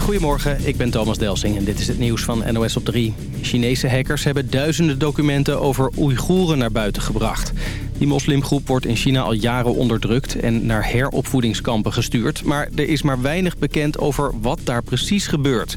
Goedemorgen, ik ben Thomas Delsing en dit is het nieuws van NOS op 3. Chinese hackers hebben duizenden documenten over Oeigoeren naar buiten gebracht. Die moslimgroep wordt in China al jaren onderdrukt en naar heropvoedingskampen gestuurd. Maar er is maar weinig bekend over wat daar precies gebeurt.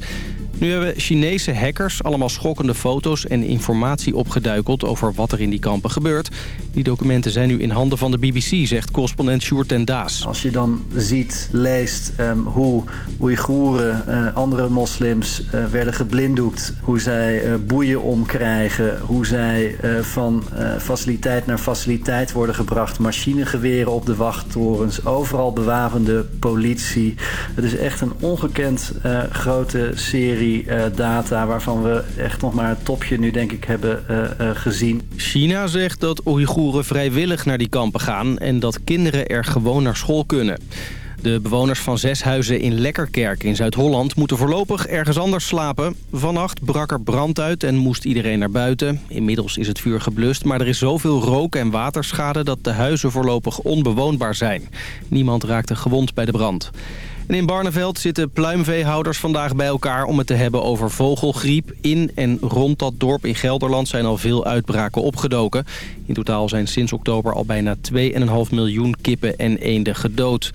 Nu hebben Chinese hackers allemaal schokkende foto's en informatie opgeduikeld over wat er in die kampen gebeurt. Die documenten zijn nu in handen van de BBC, zegt correspondent Sjoerd ten Daas. Als je dan ziet, leest um, hoe Oeigoeren, uh, andere moslims uh, werden geblinddoekt. Hoe zij uh, boeien omkrijgen, hoe zij van faciliteit naar faciliteit worden gebracht. Machinegeweren op de wachttorens, overal bewapende politie. Het is echt een ongekend grote serie data waarvan we echt nog maar het topje nu denk ik hebben uh, uh, gezien. China zegt dat Oeigoeren vrijwillig naar die kampen gaan en dat kinderen er gewoon naar school kunnen. De bewoners van zes huizen in Lekkerkerk in Zuid-Holland moeten voorlopig ergens anders slapen. Vannacht brak er brand uit en moest iedereen naar buiten. Inmiddels is het vuur geblust, maar er is zoveel rook en waterschade dat de huizen voorlopig onbewoonbaar zijn. Niemand raakte gewond bij de brand. In Barneveld zitten pluimveehouders vandaag bij elkaar om het te hebben over vogelgriep. In en rond dat dorp in Gelderland zijn al veel uitbraken opgedoken. In totaal zijn sinds oktober al bijna 2,5 miljoen kippen en eenden gedood.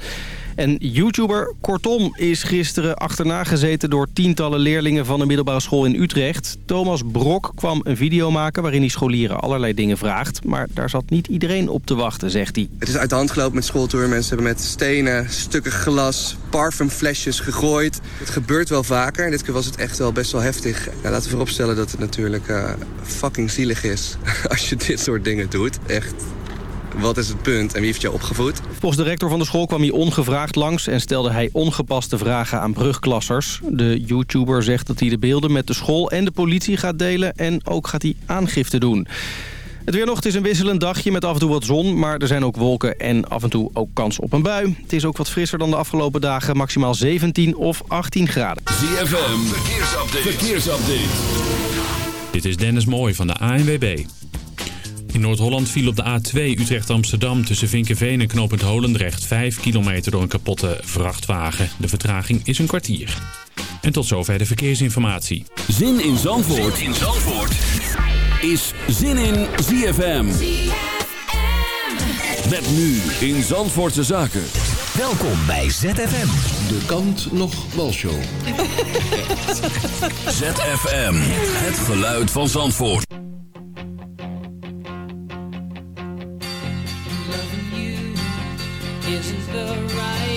En YouTuber Kortom is gisteren achterna gezeten door tientallen leerlingen van een middelbare school in Utrecht. Thomas Brok kwam een video maken waarin hij scholieren allerlei dingen vraagt. Maar daar zat niet iedereen op te wachten, zegt hij. Het is uit de hand gelopen met schooltour. Mensen hebben met stenen, stukken glas, parfumflesjes gegooid. Het gebeurt wel vaker en dit keer was het echt wel best wel heftig. Ja, laten we vooropstellen dat het natuurlijk uh, fucking zielig is als je dit soort dingen doet. Echt wat is het punt en wie heeft je opgevoed? Volgens de rector van de school kwam hij ongevraagd langs... en stelde hij ongepaste vragen aan brugklassers. De YouTuber zegt dat hij de beelden met de school en de politie gaat delen... en ook gaat hij aangifte doen. Het weer nog, het is een wisselend dagje met af en toe wat zon... maar er zijn ook wolken en af en toe ook kans op een bui. Het is ook wat frisser dan de afgelopen dagen, maximaal 17 of 18 graden. ZFM, verkeersupdate. verkeersupdate. Dit is Dennis Mooij van de ANWB. In Noord-Holland viel op de A2 Utrecht-Amsterdam tussen Vinkenveen en Knopend Holendrecht 5 kilometer door een kapotte vrachtwagen. De vertraging is een kwartier. En tot zover de verkeersinformatie. Zin in Zandvoort, zin in Zandvoort. is Zin in ZFM. Met nu in Zandvoortse Zaken. Welkom bij ZFM. De kant nog show. ZFM, het geluid van Zandvoort. isn't the right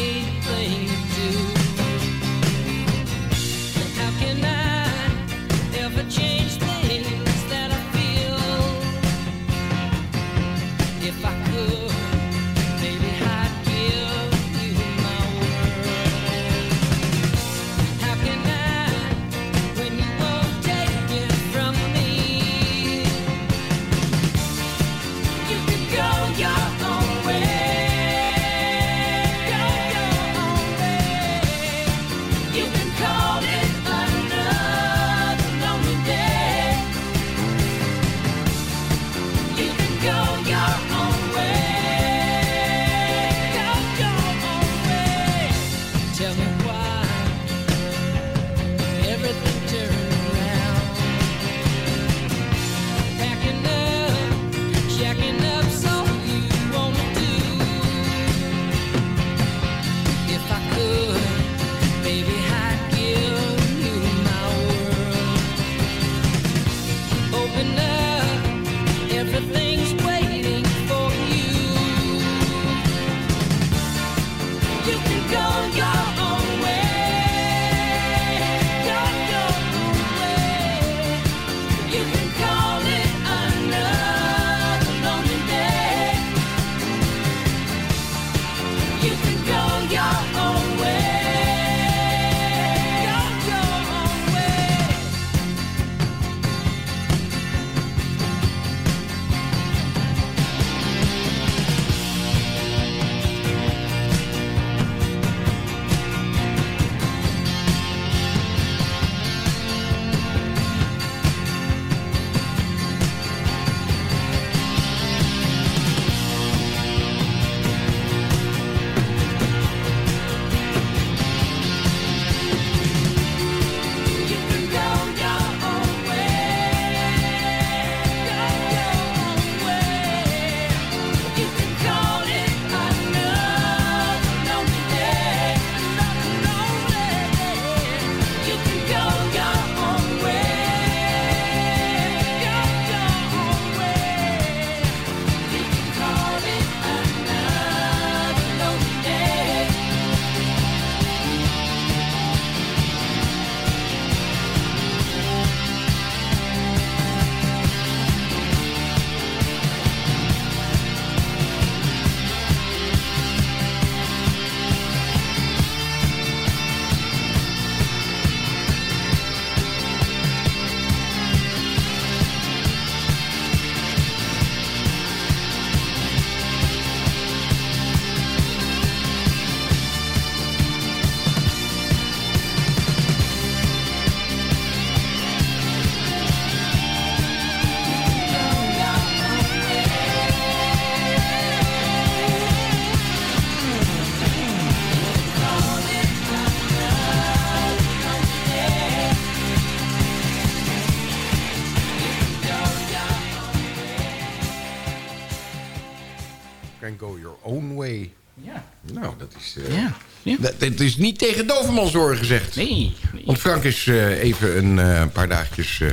Dat is niet tegen Dovermansoren gezegd. Nee. nee. Want Frank is eh, even een eh, paar dagjes eh,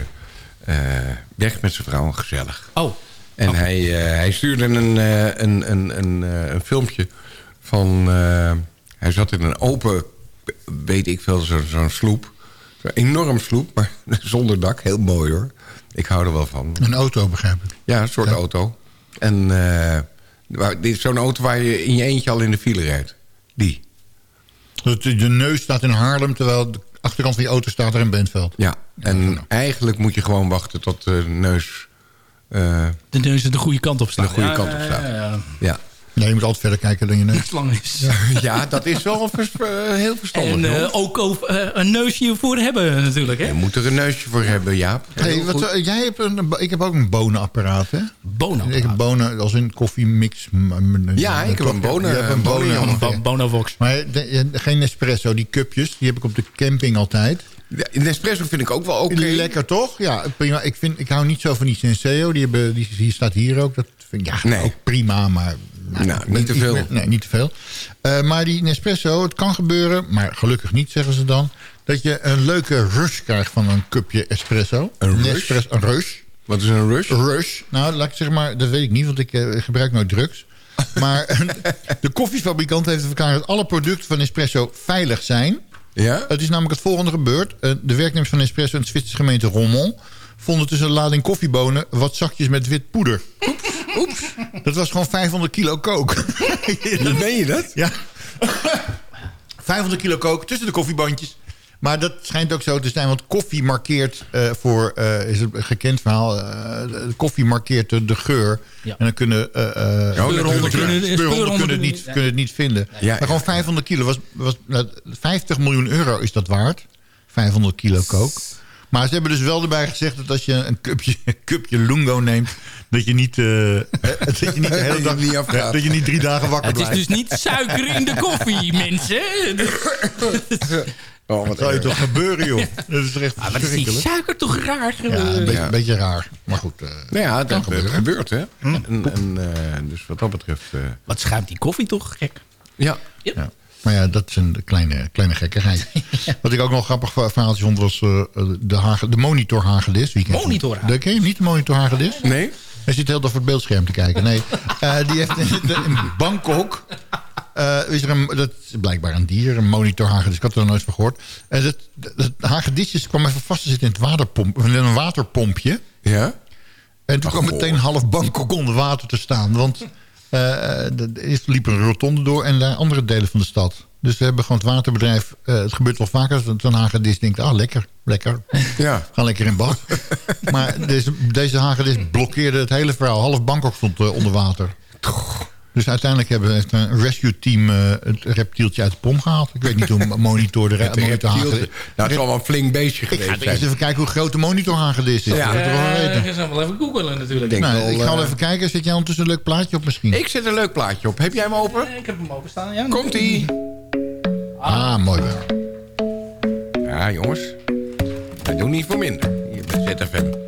eh, weg met zijn vrouw. Gezellig. Oh. En hij, eh, hij stuurde een, eh, een, een, een, eh, een filmpje van... eh, hij zat in een open, weet ik veel, zo- zo'n sloep. Zo'n enorm sloep, maar zonder dak. Heel mooi hoor. Ik hou er wel van. Een auto, begrijp ik. Ja, een soort auto. En eh, dit is zo'n auto waar je in je eentje al in de file rijdt. Die. De neus staat in Haarlem, terwijl de achterkant van je auto staat er in Bentveld. Ja, en eigenlijk moet je gewoon wachten tot de neus eh, De neus de goede kant op staat. de goede Ja, kant op ja, staat. ja, ja. Nee, je moet altijd verder kijken dan je neus. Lang is. ja, dat is wel vers- eh, heel verstandig. En eh, ook over, eh, een neusje voor hebben natuurlijk. Je Hè? moet er een neusje voor hebben, Jaap. Hey, wat, jij hebt een, ik heb ook een bonenapparaat, hè? Bono. Ik heb bonen als een koffiemix. Ja, ik heb een bonen- Je hebt een bonen. Maar de- geen Nespresso, die cupjes, die heb ik op de camping altijd. Ja, Nespresso vind ik ook wel oké. Lekker toch? Ja, prima. Ik, vind, ik hou niet zo van die Senseo. Die, hebben, die, die staat hier ook. Dat vind ik ja, Nee. ook prima, maar... Nou, niet te veel. meer- nee, niet te veel. Eh, maar die Nespresso, het kan gebeuren, maar gelukkig niet, zeggen ze dan... dat je een leuke rush krijgt van een cupje espresso. Een rush? Nespresso, een rush. Wat is een rush? Rush. Nou, laat ik zeggen maar, dat weet ik niet, want ik eh, gebruik nooit drugs. Maar de koffiefabrikant heeft verklaard dat alle producten van Nespresso veilig zijn. Ja? Het is namelijk het volgende gebeurd. Eh, De werknemers van Nespresso in de Zwitserse gemeente Rommel... vonden tussen een lading koffiebonen wat zakjes met wit poeder. Oeps. Dat was gewoon 500 kilo kook. Meen je dat? ja. 500 kilo kook tussen de koffiebandjes. Maar dat schijnt ook zo te zijn, want koffie markeert eh, voor, eh, is een gekend verhaal, eh, de koffie markeert de, de geur. Ja. En dan kunnen uh, Speurhonden kunnen- speurhonden kunnen, het niet, ja. kunnen het niet vinden. Ja, maar gewoon 500 kilo, was, was, nou, 50 miljoen euro is dat waard. 500 kilo kook. Maar ze hebben dus wel erbij gezegd dat als je een cupje, een cupje lungo neemt... dat je niet, eh, dat je niet de hele dag Niet afgaat. dat je niet drie dagen wakker Het is blijft. dus niet suiker in de koffie, mensen. Oh, wat zou je toch gebeuren, joh? Dat is toch echt Ah, maar is die suiker toch raar? Ja, een beetje, Ja. een beetje raar. Maar goed. eh, Nou ja, dat, dat gebeuren. gebeurt, hè. En, en, eh, dus wat dat betreft... eh, Wat schuimt die koffie toch gek? ja. ja. Maar ja, dat is een kleine, kleine gekkigheid. Wat ik ook nog grappig ver- verhaaltje vond... was eh, de, hage, de monitor hagedis. Wie kent hem? Monitor hagedis? Dat ken je niet, de monitor hagedis? Nee? Hij zit heel door voor het beeldscherm te kijken. Nee, Eh, die heeft in, in Bangkok... eh, is er een, dat is blijkbaar een dier, een monitor hagedis. Ik had er nog nooit van gehoord. En dat, dat hagedisjes kwam even vast te zitten in, het waterpomp, in een waterpompje. Ja? En toen kwam goh. meteen half Bangkok onder water te staan. Want er is- liep een rotonde door en daar andere delen van de stad. Dus we hebben gewoon het waterbedrijf... eh, het gebeurt wel vaker dat zo'n hagedis denkt... ah, lekker, lekker. Ja. Ga lekker in bad. maar deze, deze hagedis blokkeerde het hele verhaal. Half Bangkok stond eh, onder water. Dus uiteindelijk hebben heeft een rescue team eh, het reptieltje uit de pom gehaald. Ik weet niet hoe een monitor de monitor nou, het zal wel een flink beestje Ik ga geweest eens even kijken hoe groot de monitor hagedis is. Ja. Dat ik toch wel weten. Eh, Ik zal wel even googelen natuurlijk. Denk Nou, wel, ik ga wel eh, even kijken. Zet jij ondertussen een leuk plaatje op misschien? Ik zet een leuk plaatje op. Heb jij hem open? Eh, Ik heb hem openstaan. Ja, Komt-ie. Ah, mooi wel. Ja, jongens. Wij doen niet voor minder. Hier bij ZFM.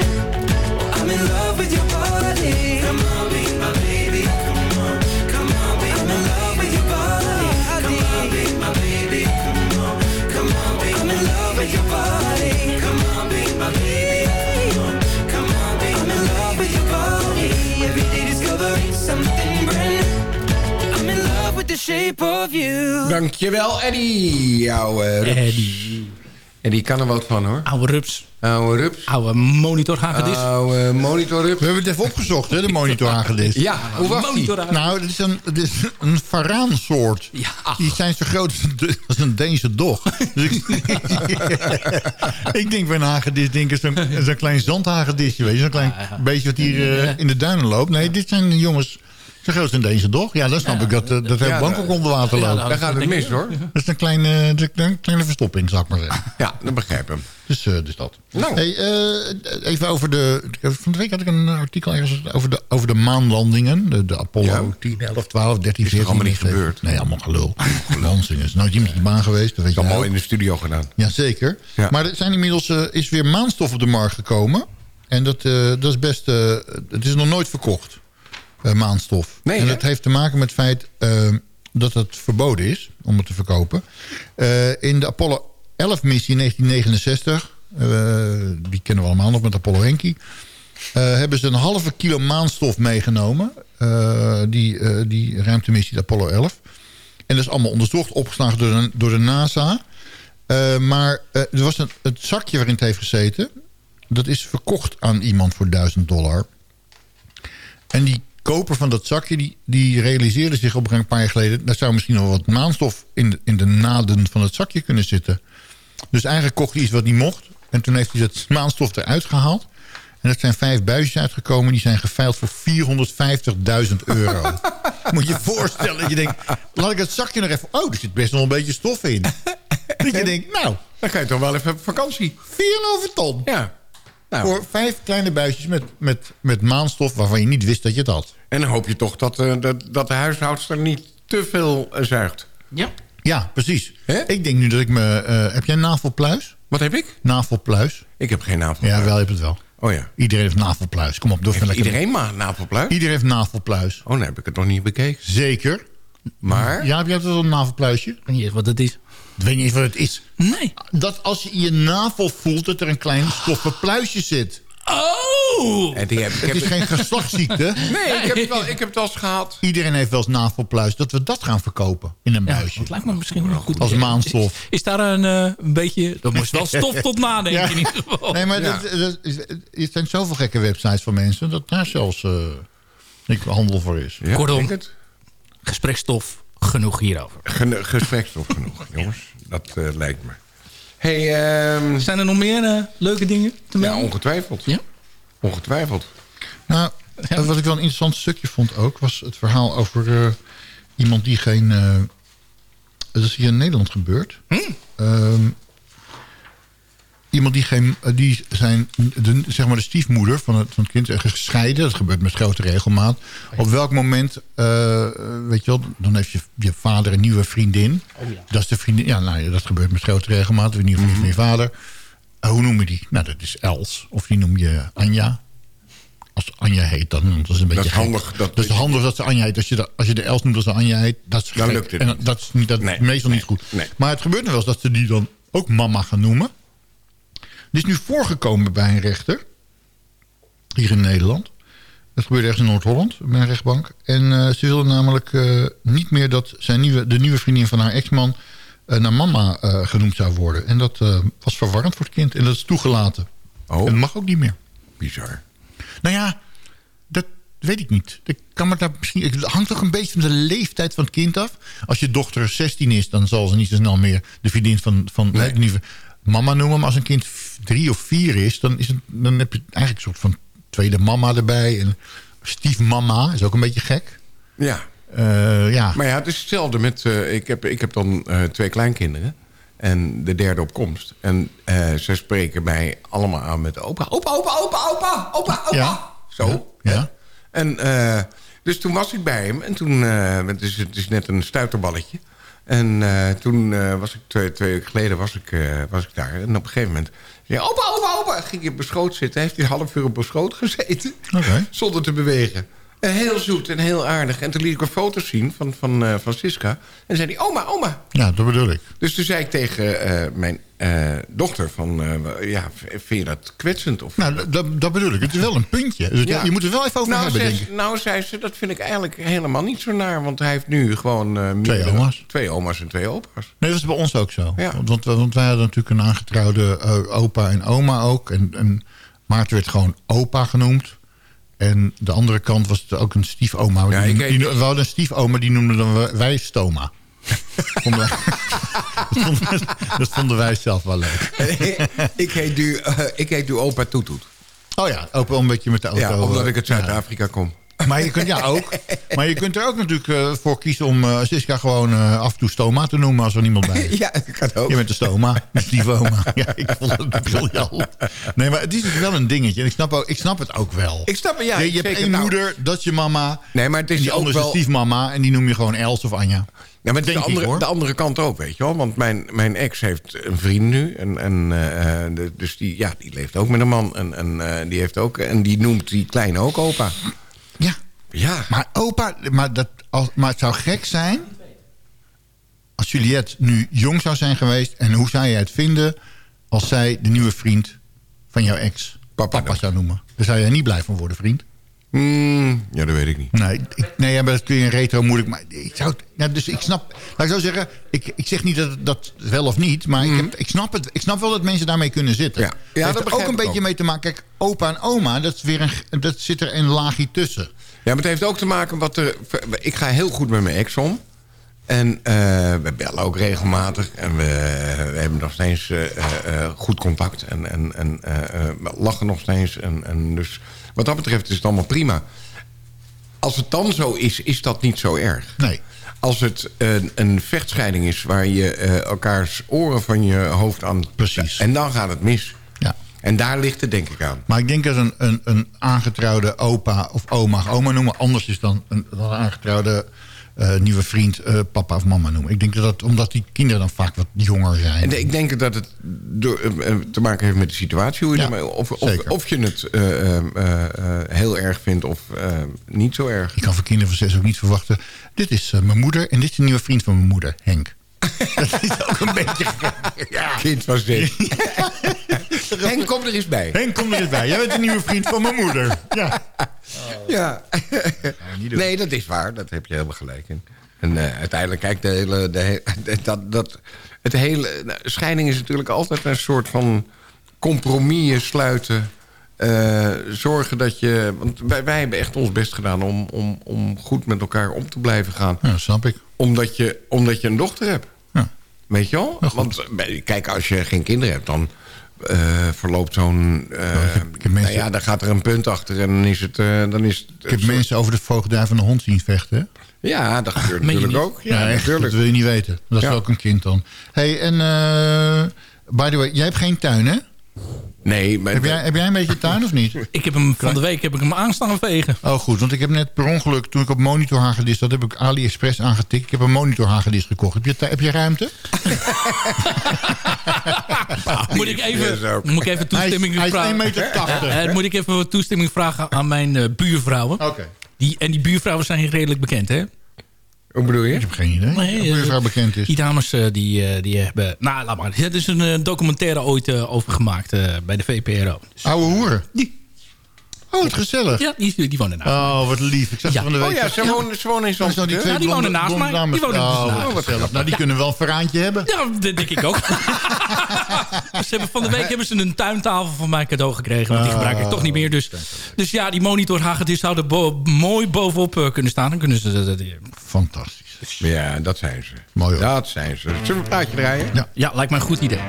Shape of you. Dankjewel, Eddie. Jouw rups. Eddie. Eddie kan er wat van, hoor. Oude rups. Oude rups. Oude monitor hagedis. Oude monitor rups. We hebben het even opgezocht, hè, de monitorhagedis. Ja, hoe was die? Monitor. Nou, het is een, het is een varaansoort. Ja. Die zijn zo groot als een- een Deense dog. Dus ik, ik denk bij een hagedis, denk ik zo'n zo'n klein zandhagedisje. Weet je, zo'n klein beetje wat hier eh, in de duinen loopt. Nee, dit zijn jongens zo groot een Deense dog. Ja, dan snap ik dat, eh, dat heel Ja, Bangkok onder water Ja, loopt. nou, Daar gaat het mis, hoor. Dat is een kleine, een kleine verstopping, zou ik maar zeggen. Ja, dat begrijp hem. Dus, eh, dus dat. Nou. Hey, eh, even over de... Van de week had ik een artikel ergens over de, over de maanlandingen. De, de Apollo Ja. 10, 11, 12, 13, Is toch 14. allemaal niet 15. gebeurd? Nee, allemaal gelul. Onzin. is nooit iemand op de baan geweest. Dat weet is je allemaal wel. in de studio gedaan. Jazeker. Ja. Maar er zijn inmiddels eh, is weer maanstof op de markt gekomen. En dat, eh, dat is best... eh, het is nog nooit verkocht. Eh, maanstof. Nee, en dat heeft te maken met het feit eh, dat het verboden is om het te verkopen. Eh, in de Apollo 11-missie in 1969... eh, die kennen we allemaal nog met Apollo Enki... hebben ze een halve kilo maanstof meegenomen. die, die ruimtemissie, de Apollo 11. En dat is allemaal onderzocht, opgeslagen door de, door de NASA. Maar er was een, het zakje waarin het heeft gezeten... dat is verkocht aan iemand voor 1000 dollar. En die koper van dat zakje, die, die realiseerde zich op een paar jaar geleden... daar zou misschien nog wat maanstof in de, in de naden van het zakje kunnen zitten. Dus eigenlijk kocht hij iets wat niet mocht. En toen heeft hij dat maanstof eruit gehaald. En dat zijn vijf buisjes uitgekomen. Die zijn geveild voor 450.000 euro. Moet je je voorstellen. Dat je denkt, laat ik het zakje nog even... Oh, er zit best nog een beetje stof in. Dat je denkt, nou, Dan ga je toch wel even op vakantie. 4,5 ton. Ja. Nou, Voor vijf kleine buisjes met, met, met maanstof... waarvan je niet wist dat je het had. en dan hoop je toch dat, eh, dat, dat de huishoudster niet te veel eh, zuigt. Ja. Ja, precies. Hè? Ik denk nu dat ik me... eh, heb jij een navelpluis? Wat heb ik? Navelpluis? Ik heb geen navel. Ja, wel, je hebt het wel. Oh ja. Iedereen heeft navelpluis. Kom op, doe even Heeft lekker. iedereen maar een navelpluis? Iedereen heeft navelpluis. Oh, dan heb ik het nog niet bekeken. Zeker. Maar? Ja, heb jij wel een navelpluisje? Ik weet niet eens wat het is. Ik weet niet eens wat het is. Nee. Dat als je in je navel voelt dat er een klein stoffen pluisje zit. Oh! En die heb, ik Het heb is geen geslachtsziekte. Nee, ik heb, het wel, ik heb het wel eens gehad. Iedereen heeft wel eens navelpluis. Dat we dat gaan verkopen in een Ja, buisje. dat lijkt me misschien wel goed. Als maanstof. Is, is daar een, eh, een beetje... Dat moest wel stof tot nadenken Ja. in ieder geval. Nee, maar Ja. dat, dat is- er zijn zoveel gekke websites van mensen... dat daar zelfs eh, ik handel voor is. Ja, Kortom. denk het. Gesprekstof genoeg hierover. Gen- Gesprekstof genoeg, jongens. Dat eh, lijkt me. hey, ehm, Zijn er nog meer eh, leuke dingen te ja, melden? ongetwijfeld. Ja? Ongetwijfeld. Nou, wat ik wel een interessant stukje vond ook... was het verhaal over eh, iemand die geen... eh, dat is hier in Nederland gebeurd. Ehm, iemand die, geen, eh, die zijn, de, zeg maar de stiefmoeder van het, van het kind is gescheiden. Dat gebeurt met grote regelmaat. Op welk moment, eh, weet je wel, dan heeft je, je vader een nieuwe vriendin. Dat is de vriendin, ja, nou, ja, dat gebeurt met grote regelmaat. Een nieuwe vriendin van je vader. Eh, hoe noem je die? Nou, dat is Els. Of die noem je Anja. Als Anja heet, dan dat is een beetje is gek. handig, dat Dat is is- handig dat ze Anja heet. Als je, de, als je de Els noemt als ze Anja heet, dat is Dan lukt het En dat is, niet, dat is Nee, meestal nee, niet goed. nee. Maar het gebeurt nog wel eens dat ze die dan ook mama gaan noemen. Dit is nu voorgekomen bij een rechter. Hier in Nederland. Dat gebeurde ergens in Noord-Holland, bij een rechtbank. En eh, ze wilde namelijk eh, niet meer dat zijn nieuwe, de nieuwe vriendin van haar ex-man... eh, naar mama genoemd zou worden. En dat was verwarrend voor het kind. En dat is toegelaten. Oh. En dat mag ook niet meer. Bizar. Nou ja, dat weet ik niet. Ik kan me daar misschien, het hangt toch een beetje van de leeftijd van het kind af. Als je dochter 16 is, dan zal ze niet zo snel meer de vriendin van, van Nee. de nieuwe mama noemen. Maar als een kind drie of vier is, dan, is het, dan heb je eigenlijk een soort van tweede mama erbij. En stiefmama is ook een beetje gek. Ja. Eh, ja. Maar ja, het is hetzelfde met... eh, ik, heb, ik heb dan eh, twee kleinkinderen. En de derde op komst. En ze spreken mij allemaal aan met opa. Opa, opa, opa, opa, opa, opa. Ja. Zo. Ja. En dus toen was ik bij hem. En toen... het, is, het is net een stuiterballetje. En toen was ik twee, twee weken geleden was ik, was ik daar. En op een gegeven moment... hij, opa, opa, opa. Ging hij op mijn schoot zitten. Heeft hij een half uur op mijn schoot gezeten. Zonder te bewegen. En heel zoet en heel aardig. En toen liet ik een foto's zien van, van eh, Francisca. En zei hij, oma, oma. ja, dat bedoel ik. Dus toen zei ik tegen eh, mijn eh, dochter van... eh, ja, vind je dat kwetsend? Of, Nou, dat, dat bedoel ik. Het is wel een puntje. Dus Ja. Je moet er wel even over nou, hebben, zei ze, nou, zei ze, dat vind ik eigenlijk helemaal niet zo naar. Want hij heeft nu gewoon... eh, meerdere- oma's. Twee oma's en twee opa's. Nee, dat is bij ons ook zo. Ja. Want, want, wij hadden natuurlijk een aangetrouwde eh, opa en oma ook. En, en Maarten werd gewoon opa genoemd. En de andere kant was het ook een stiefoma. Ja, die, die, we hadden een stiefoma, die noemden dan wij- stoma. vonden wij, dat, vonden, dat vonden wij zelf wel leuk. ik, heet nu, eh, ik heet nu opa Toetoet. Oh ja, opa een beetje met de auto. Ja, omdat eh, ik uit Zuid-Afrika kom. Maar je kunt, ja, ook. Maar je kunt er ook natuurlijk eh, voor kiezen om uh, Siska gewoon eh, af en toe stoma te noemen als er niemand bij is. Ja, dat kan ook. Je bent de stoma, de stiefoma. Ja, ik vond het briljant. Nee, maar het is dus wel een dingetje. En ik snap, ook, ik snap het ook wel. Ik snap het, ja. je, je hebt één Nou, moeder, dat is je mama. Nee, maar het is en die andere wel- stiefmama. En die noem je gewoon Els of Anja. Ja, maar de andere, de andere kant ook, weet je wel. Want mijn, mijn ex heeft een vriend nu. En, en, eh, eh, de- dus die, ja, die leeft ook met een man. En, en, eh, die heeft ook, en die noemt die kleine ook opa. Ja, maar opa... Maar, dat, als, maar het zou gek zijn... als Juliette nu jong zou zijn geweest... en hoe zou je het vinden... als zij de nieuwe vriend van jouw ex Papa zou noemen? Daar zou jij niet blij van worden, vriend. Hmm, ja, dat weet ik niet. Nee, ik, nee ja, maar dat kun je in retro moeilijk... Maar ik zou, dus ik snap... Laat ik zo zeggen, ik, ik zeg niet dat dat wel of niet... maar ik, heb, ik, snap het, ik snap wel dat mensen daarmee kunnen zitten. Ja. Ja, dat heeft er ook een beetje ook. mee te maken... Kijk, opa en oma, dat, is weer een, dat zit er een laagje tussen. Ja, maar het heeft ook te maken wat er... Ik ga heel goed met mijn ex om. En eh, we bellen ook regelmatig. En we, we hebben nog steeds eh, eh, goed contact. En, en, en we lachen nog steeds. En, en dus wat dat betreft is het allemaal prima. Als het dan zo is, is dat niet zo erg. Nee. Als het een, een vechtscheiding is waar je elkaars oren van je hoofd aan... Precies. En dan gaat het mis. En daar ligt het denk ik aan. Maar ik denk dat een, een, een aangetrouwde opa of oma... oma noemen anders is dan een, dan een aangetrouwde eh, nieuwe vriend... eh, papa of mama noemen. Ik denk dat dat, omdat die kinderen dan vaak wat jonger zijn. En ik denk dat het door, eh, te maken heeft met de situatie. Hoe je Ja, ermee- of, of, zeker. of je het heel erg vindt of niet zo erg. Ik kan van kinderen van zes ook niet verwachten... dit is mijn moeder en dit is de nieuwe vriend van mijn moeder, Henk. dat is ook een beetje... Ja. Kind was dit. Henk, kom er eens bij. Henk, kom er eens bij. Jij bent een nieuwe vriend van mijn moeder. Ja. Ja. nee, dat is waar. Dat heb je helemaal gelijk in. En eh, uiteindelijk, kijk, de hele, de, he- dat, dat, het hele... nou, scheiding is natuurlijk altijd een soort van compromis sluiten. Eh, zorgen dat je... Want wij, wij hebben echt ons best gedaan om, om, om goed met elkaar om te blijven gaan. Ja, snap ik. Omdat je, omdat je een dochter hebt. Ja. Weet je wel? Want kijk, als je geen kinderen hebt, dan eh, verloopt zo'n... eh, nou ja, dan gaat er een punt achter en dan is het... eh, dan is het Ik heb mensen over de voogdij van de hond zien vechten. hè? Ja, dat gebeurt Meen je natuurlijk ook. Ja, echt, dat wil je niet weten. Dat is Ja. ook een kind dan. hey, en by the way, jij hebt geen tuin, hè? Nee, maar... Heb jij, heb jij een beetje tuin of niet? Ik heb hem van de week heb ik hem aanstaan vegen. Oh goed, want ik heb net per ongeluk, toen ik op monitor hagedis zat, heb ik AliExpress aangetikt. Ik heb een monitor hagedis gekocht. Heb je, heb je ruimte? Moet ik even, moet ik even toestemming Hij is- hij is vragen? 1,80 meter. Eh, eh, moet ik even wat toestemming vragen aan mijn eh, buurvrouwen? Oké. Die, en die buurvrouwen zijn redelijk bekend, hè? Hoe bedoel je? Ik heb geen idee. Nee, of eh, buurvrouw bekend is. Die dames eh, die, eh, die hebben... Nou, laat maar. Er is een eh, documentaire ooit eh, over gemaakt eh, bij de VPRO. Dus, Oude hoeren. Die. Oh, wat gezellig. ja, die, die wonen naast. Oh, wat lief. Ik zag Ja. van de week. Oh ja, ze wonen, ze wonen in Oh, zo Zandvoort. die Ja, die blonde- wonen naast mij. Die wonen oh, naast. Nou, die kunnen wel een verraantje hebben. Ja, dat denk ik ook. ze hebben, van de week hebben ze een tuintafel van mij cadeau gekregen. Want die gebruik ik toch niet meer. Dus, dus ja, die monitorhagen die zouden bo mooi bovenop eh, kunnen staan. Dan kunnen ze... dat- dat- Fantastisch. Ja, dat zijn ze. Mooi hoor. Dat zijn ze. Zullen we een plaatje draaien? Ja. ja, lijkt mij een goed idee.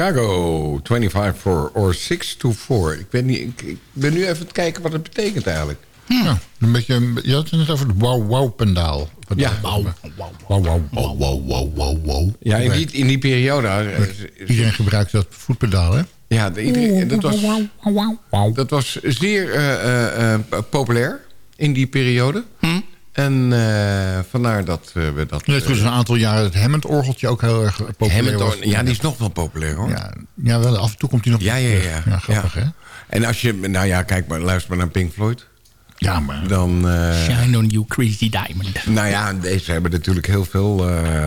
Chicago, 25 for or 6 to 4. Ik ben, niet, ik, ik ben nu even te kijken wat het betekent eigenlijk. Ja, een beetje, je had het net over het wauw-wauw-pendaal. Ja. Wauw, wauw, wauw, wauw, wauw, wauw, wauw, wauw. Ja, in die, in die periode... Iedereen gebruikt dat voetpedaal, hè? Ja, de- iedereen, dat, was, dat was zeer eh, eh, eh, populair in die periode. En eh, vandaar dat eh, we dat... Net zoals een aantal jaren het Hammond-orgeltje ook heel erg populair Hammond, was. ja, die is nog wel populair hoor. Ja, ja, wel, af en toe komt hij nog Ja, ja, ja. ja grappig, Ja. hè? En als je, nou ja, kijk maar, luister maar naar Pink Floyd. Ja, maar... Dan, eh, Shine on you crazy diamond. nou ja, deze hebben natuurlijk heel veel... eh,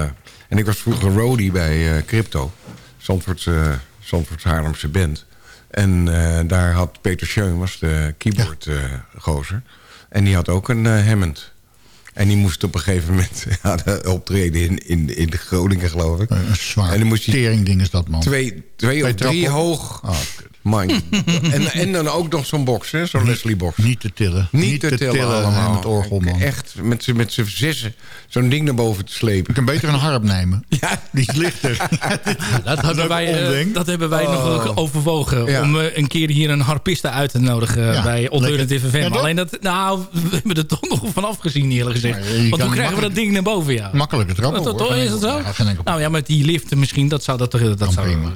en ik was vroeger roadie bij eh, Crypto. Zandvoorts, eh Zandvoorts Haarlemse band. En eh, daar had Peter Schoen, was de keyboard eh, gozer. En die had ook een eh, Hammond. En die moest op een gegeven moment ja, de optreden in, in, in de Groningen, geloof ik. Een zwaar En dan moest hij teringding is dat, man. twee, twee of Twee drie trappen. hoog. Oh, Man. en, en dan ook nog zo'n box, hè? Zo'n Leslie box. Niet te tillen. Niet, te, tillen, allemaal. met het orgel, man. Echt, met z'n met zessen zo'n ding naar boven te Je slepen. kan beter een harp nemen. Ja. Die is lichter. Dat, wij, eh, dat hebben wij nog Oh. ook overwogen. Ja. Om eh, een keer hier een harpiste uit te nodigen Ja, bij Alternative. FM. Ja, dat- Alleen dat, nou, we hebben er toch nog van afgezien eerlijk gezegd. Want hoe krijgen we dat ding naar boven? Ja. Makkelijke trappen. Dat, hoor. dat, is het zo? Nou ja, met die lift misschien, dat zou dat, dat, dat zou prima.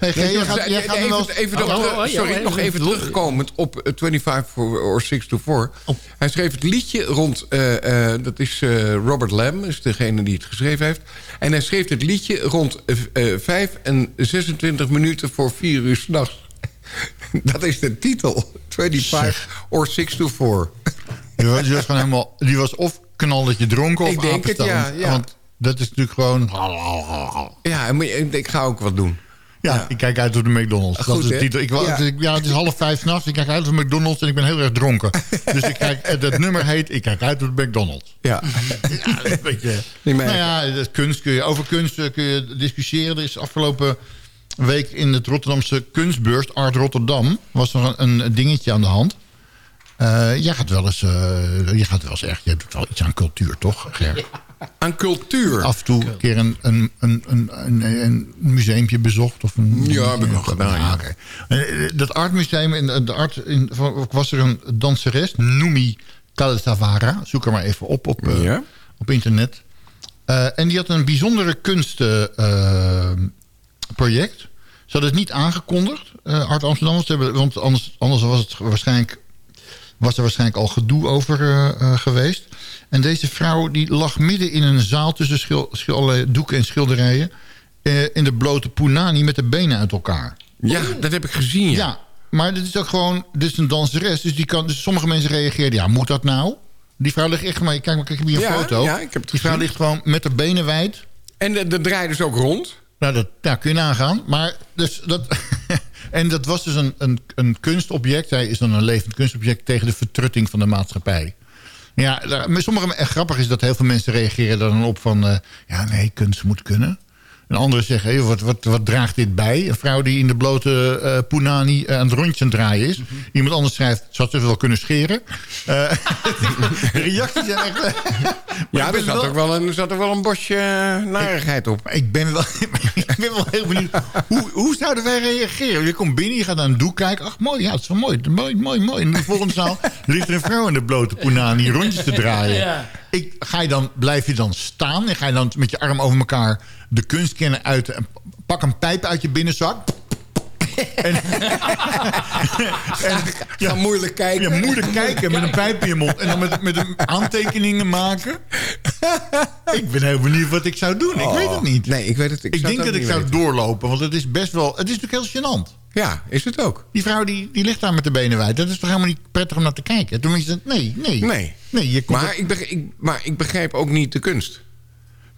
Jij gaat, jij gaat even nog Oh, terug- oh, sorry, ja, nog even terugkomend op eh, 25 for, or 6 to 4. Hij schreef het liedje rond... eh, eh, dat is eh, Robert Lamb, is degene die het geschreven heeft. En hij schreef het liedje rond eh, eh, 5 en 26 minuten voor 4 uur s'nachts. dat is de titel. 25 or 6 to 4. Die was, die was gewoon helemaal... Die was of knalletje dronken of Ik denk het, apenstand. ja, ja. Want dat is natuurlijk gewoon... Ja, ik ga ook wat doen. Ja, ik kijk uit op de McDonald's. Goed, dat is de hè? titel. Ik, Ja. het is- ja, het is half vijf s'nachts. Ik kijk uit op de McDonald's en ik ben heel erg dronken. dus ik kijk, dat nummer heet Ik kijk uit op de McDonald's. Ja. Ja, dat beetje... Niet meer. nou ja, dat kunst kun je, over kunst eh, kun je discussiëren. Er is afgelopen week in het Rotterdamse kunstbeurs, Art Rotterdam... was er een, een dingetje aan de hand. Eh, jij gaat wel eens... eh je gaat wel eens echt... Je doet wel iets aan cultuur, toch, Ger? Aan cultuur. Af en toe een keer een, een, een, een, een, museumpje bezocht? Of een, Ja, heb ik wel gedaan, ja. Eh, Dat artmuseum, in, de art, in, was er een danseres, Numi Kalsavara. Zoek er maar even op op, eh, op internet. Eh, en die had een bijzondere kunstproject. Ze hadden het niet aangekondigd, eh, Art Amsterdam. Want anders, anders was, het waarschijnlijk, was er waarschijnlijk al gedoe over eh, eh, geweest. En deze vrouw die lag midden in een zaal tussen schil, doeken en schilderijen. eh, in de blote punani met de benen uit elkaar. Ja, dat heb ik gezien. Ja, Ja. maar dit is ook gewoon... Dit is een danseres, dus, die kan, dus sommige mensen reageerden... ja, moet dat nou? Die vrouw ligt echt... Maar, kijk maar, kijk hier een Ja, foto. ja, ik heb het die vrouw ligt gewoon met de benen wijd. En de, de draai dus ook rond. Nou, dat ja, kun je nagaan. Maar dus dat... en dat was dus een, een, een kunstobject. Hij is dan een levend kunstobject... tegen de vertrutting van de maatschappij. Ja, daar- sommige, grappig is dat heel veel mensen reageren dan op van... eh, ja, nee, kunst moet kunnen. En anderen zeggen, hey, wat, wat, wat draagt dit bij? Een vrouw die in de blote eh punani eh, aan het rondje aan het draaien is. Iemand anders schrijft, zou ze wel kunnen scheren? Eh, de reacties zijn echt... Ja, er zat, ook wel een, er zat ook wel een bosje narigheid op. ik ben wel, ik ben wel heel benieuwd. Hoe, hoe zouden wij reageren? Je komt binnen, je gaat naar een doek kijken. Ach, mooi, ja, het is wel mooi. Mooi, mooi, mooi. En in de volgende zaal ligt er een vrouw in de blote punani rondjes te draaien. Ja. Ik, ga je dan, blijf je dan staan en ga je dan met je arm over elkaar de kunstkenner uit... en pak een pijp uit je binnenzak... En, en, Ga moeilijk kijken. ja, moeilijk kijken met een pijp in je mond. En dan met, met een aantekeningen maken. Ik ben heel benieuwd wat ik zou doen. Ik weet het niet. Nee, ik weet het. Ik, Ik, denk het dat ik zou weten. doorlopen, want het is best wel... Het is natuurlijk heel gênant. Ja, is het ook. Die vrouw die, die ligt daar met de benen wijd. Dat is toch helemaal niet prettig om naar te kijken? Tenminste, nee, nee. Nee. Nee, je komt Maar ik, begrijp, ik, maar ik begrijp ook niet de kunst.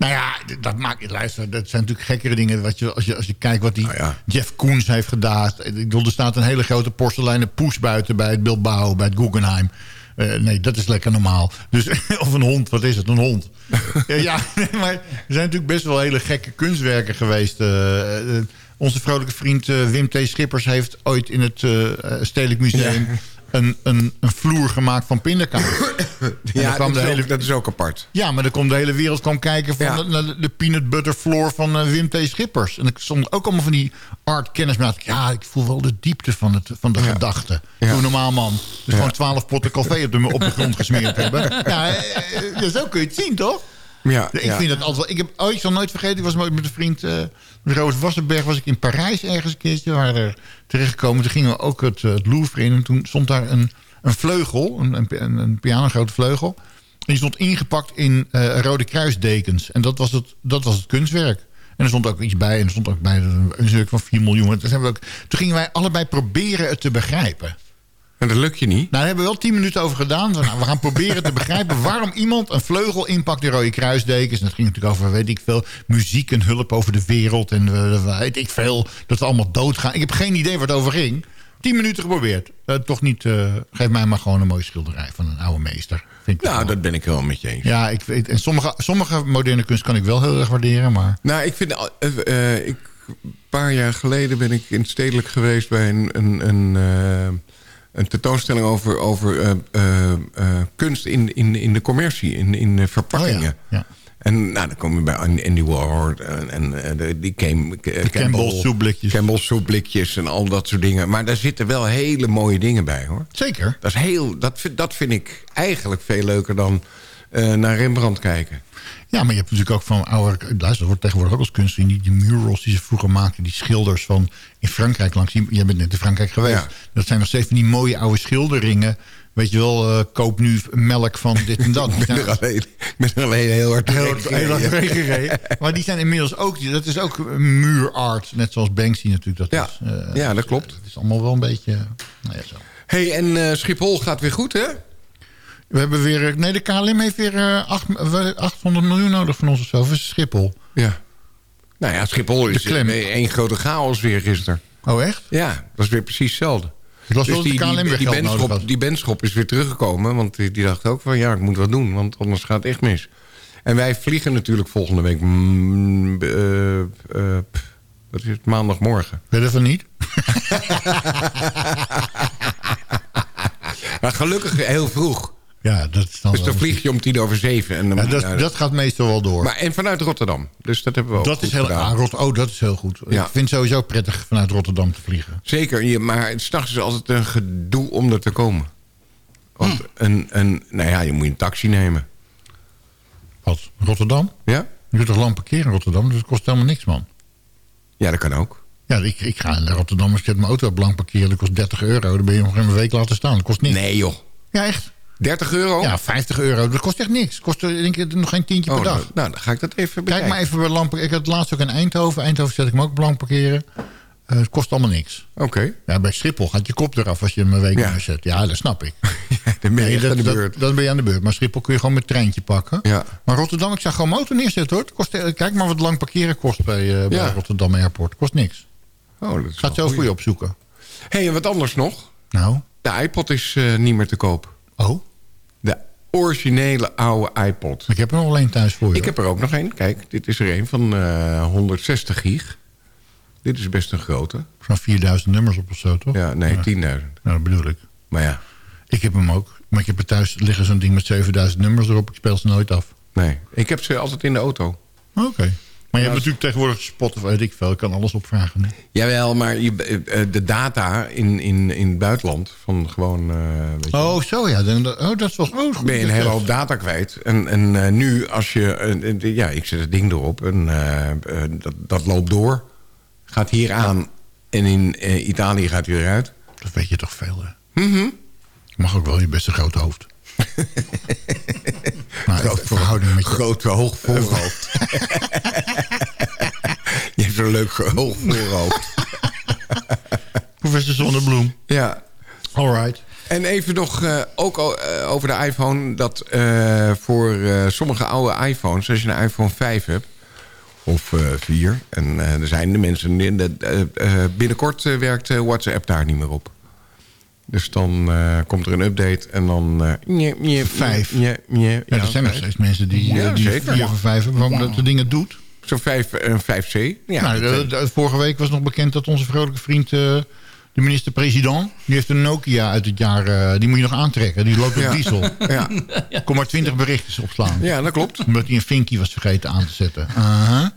Nou ja, dat maakt luister, dat zijn natuurlijk gekkere dingen. Wat je, als, je, als je kijkt wat die Nou ja. Jeff Koens heeft gedaan. Ik bedoel, er staat een hele grote porseleinen poes buiten bij het Bilbao, bij het Guggenheim. Eh, nee, dat is lekker normaal. Dus, of een hond, wat is het? Een hond. ja, nee, maar er zijn natuurlijk best wel hele gekke kunstwerken geweest. Eh, eh, onze vrolijke vriend Wim T. Schippers heeft ooit in het Stedelijk Museum... een, een, een vloer gemaakt van pindakaas. Ja, dat, de is hele, ook, dat is ook apart. ja, maar dan kwam de hele wereld kwam kijken van Ja. de, naar de, de peanut butter floor van eh, Wim T. Schippers. En er stond ook allemaal van die art kennis. Maar ja, ik voel wel de diepte van, het, van de gedachte. Ja. Doe normaal man. Dus gewoon twaalf potten koffie op de, op de grond gesmeerd hebben. Ja, eh, ja, zo kun je het zien, toch? Ja, Ik ja. vind het altijd wel... Ik, heb, oh, ik zal nooit vergeten, ik was met een vriend... eh Roos Wassenberg was ik in Parijs ergens een keertje. We waren er terechtgekomen. Toen gingen we ook het, eh, Louvre in. En toen stond daar een, een vleugel, een, een, een, pianogrote vleugel. En die stond ingepakt in eh, rode kruisdekens. En dat was, het, dat was het kunstwerk. En er stond ook iets bij. En er stond ook bij een stuk van 4 miljoen. Ook, toen gingen wij allebei proberen het te begrijpen. En dat lukt je niet. Nou, daar hebben we wel tien minuten over gedaan. Nou, we gaan proberen te begrijpen waarom iemand een vleugel inpakt in rode kruisdekens. En dat ging natuurlijk over, weet ik veel, muziek en hulp over de wereld. En eh, weet ik veel, dat we allemaal doodgaan. Ik heb geen idee waar het over ging. Tien minuten geprobeerd. Eh, toch niet, eh, geef mij maar gewoon een mooie schilderij van een oude meester. Vind ik Nou, dat ben ik wel met je eens. Ja, ik weet, en sommige, sommige moderne kunst kan ik wel heel erg waarderen, maar... Nou, ik vind... ik, een paar jaar geleden ben ik in het stedelijk geweest... bij een, een, een, eh, een tentoonstelling over, over eh, eh, eh, kunst in, in, in de commercie. In, in verpakkingen. Oh ja, ja. En nou, dan kom je bij Andy Warhol en, en de- die Cam, Campbell, soepblikjes. En al dat soort dingen. Maar daar zitten wel hele mooie dingen bij, hoor. Zeker. Dat, is heel, dat, vind, dat vind ik eigenlijk veel leuker dan naar Rembrandt kijken. Ja, maar je hebt natuurlijk ook van oude... Luister, er wordt tegenwoordig ook als kunst die, die murals die ze vroeger maakten... die schilders van in Frankrijk langs... Jij bent net in Frankrijk geweest. Ja. Dat zijn nog steeds van die mooie oude schilderingen. Weet je wel, eh, koop nu melk van dit en dat. Ik ben er alleen, ik ben er alleen heel hard Heel, heel gereden. Maar die zijn inmiddels ook... Dat is ook muurart. Net zoals Banksy natuurlijk. Dat Ja, is, eh, ja, dat klopt. Het is allemaal wel een beetje... Nou ja, zo. hey, en eh, Schiphol gaat weer goed, hè? We hebben weer... eh, Nee, de KLM heeft weer eh, acht- eh, 800 miljoen nodig van ons of zo. Voor Schiphol. Ja. Nou ja, Schiphol is eh, één grote chaos weer gisteren. Oh, echt? Ja, dat is weer precies hetzelfde. Ik wel dat de die, KLM die, Benschop, die Benschop is weer teruggekomen. Want die, die dacht ook van ja, ik moet wat doen. Want anders gaat het echt mis. En wij vliegen natuurlijk volgende week... mm, eh, eh, wat is het? Maandagmorgen. Weet je van niet? Maar gelukkig heel vroeg. Ja, dat is dan Dus dan vlieg je om tien over zeven. En dan, Ja, dat, dat gaat meestal wel door. maar, en vanuit Rotterdam. Dus dat hebben we ook dat is heel, gedaan. ah, Rot- oh, dat is heel goed. Ja. Ik vind het sowieso prettig vanuit Rotterdam te vliegen. Zeker, maar s'nachts is altijd een gedoe om er te komen. Want Hm. een, een, nou ja, je moet een taxi nemen. Wat? Rotterdam? Ja? Je kunt toch lang parkeren in Rotterdam? Dus het kost helemaal niks, man. Ja, dat kan ook. Ja, ik, ik ga naar Rotterdam en ik mijn auto op blank parkeren. Dat kost 30 euro. Dan ben je nog een week laten staan. Dat kost niks. Nee joh. Ja, echt. 30 euro? Ja, 50 euro. Dat kost echt niks. Kost denk ik nog geen tientje oh, per dag. nou, nou, dan ga ik dat even bekijken. Kijk maar even bij lamp. Ik had laatst ook in Eindhoven. Eindhoven zet ik hem ook blank parkeren. Eh, het kost allemaal niks. Oké, Ja, bij Schiphol gaat je kop eraf als je hem een week Ja. neerzet. Ja, dat snap ik. dan ben je Nee, aan de dat- beurt. Dan ben je aan de beurt. Maar Schiphol kun je gewoon met treintje pakken. Ja. Maar Rotterdam, ik zag gewoon motor neerzetten hoor. Kost, eh, kijk maar wat lang parkeren kost bij, eh, bij Ja. Rotterdam Airport. Kost niks. Oh, dat Gaat zo goed. voor je opzoeken. hey, en wat anders nog. Nou, De iPod is niet meer te koop. Oh, De originele oude iPod. ik heb er nog alleen thuis voor je. Ik heb er ook nog een. Kijk, dit is er een van eh 160 gig. Dit is best een grote. Zo'n 4000 nummers op of zo, toch? Ja, nee, 10.000. Nou, dat bedoel ik. Maar ja, Ik heb hem ook. Maar ik heb er thuis liggen zo'n ding met 7000 nummers erop. Ik speel ze nooit af. nee. Ik heb ze altijd in de auto. Oké. Maar je hebt natuurlijk tegenwoordig Spotify, weet ik veel. Ik kan alles opvragen. nu. Jawel, maar je, eh, eh, de data in, in, in het buitenland van gewoon... eh, weet je, Oh, zo ja. Dan, oh, dat is wel oh, goed. ben je een hele hoop data kwijt. En, en nu, als je... ja, ik zet het ding erop en dat, dat loopt door. Gaat hier aan en in Italië gaat hij eruit. Dat weet je toch veel, hè? Je mag ook wel je beste grote hoofd. Groot in verhouding met je... Groot, hoog voorhoofd. je hebt zo'n leuk hoog voorhoofd. Professor Zonnebloem. Ja. All right. En even nog eh, ook eh, over de iPhone. Dat eh, voor eh, sommige oude iPhones, als je een iPhone 5 hebt... of eh 4, en eh, er zijn de mensen... eh, eh, binnenkort eh, werkt eh, WhatsApp daar niet meer op. Dus dan eh, komt er een update en dan... nye, Vijf. Ja, er zijn nog steeds mensen die, Ja, eh, die zeker. vier of vijf hebben... waarom dat de dingen doet. Zo'n 5, een 5C. Ja, nou, dat, de- de- vorige week was nog bekend dat onze vrolijke vriend... De minister-president, die heeft een Nokia uit het jaar... die moet je nog aantrekken. Die loopt op diesel. Ja. Kom maar 20 berichtjes opslaan. ja, dat klopt. Omdat hij een vinkje was vergeten aan te zetten. Aha.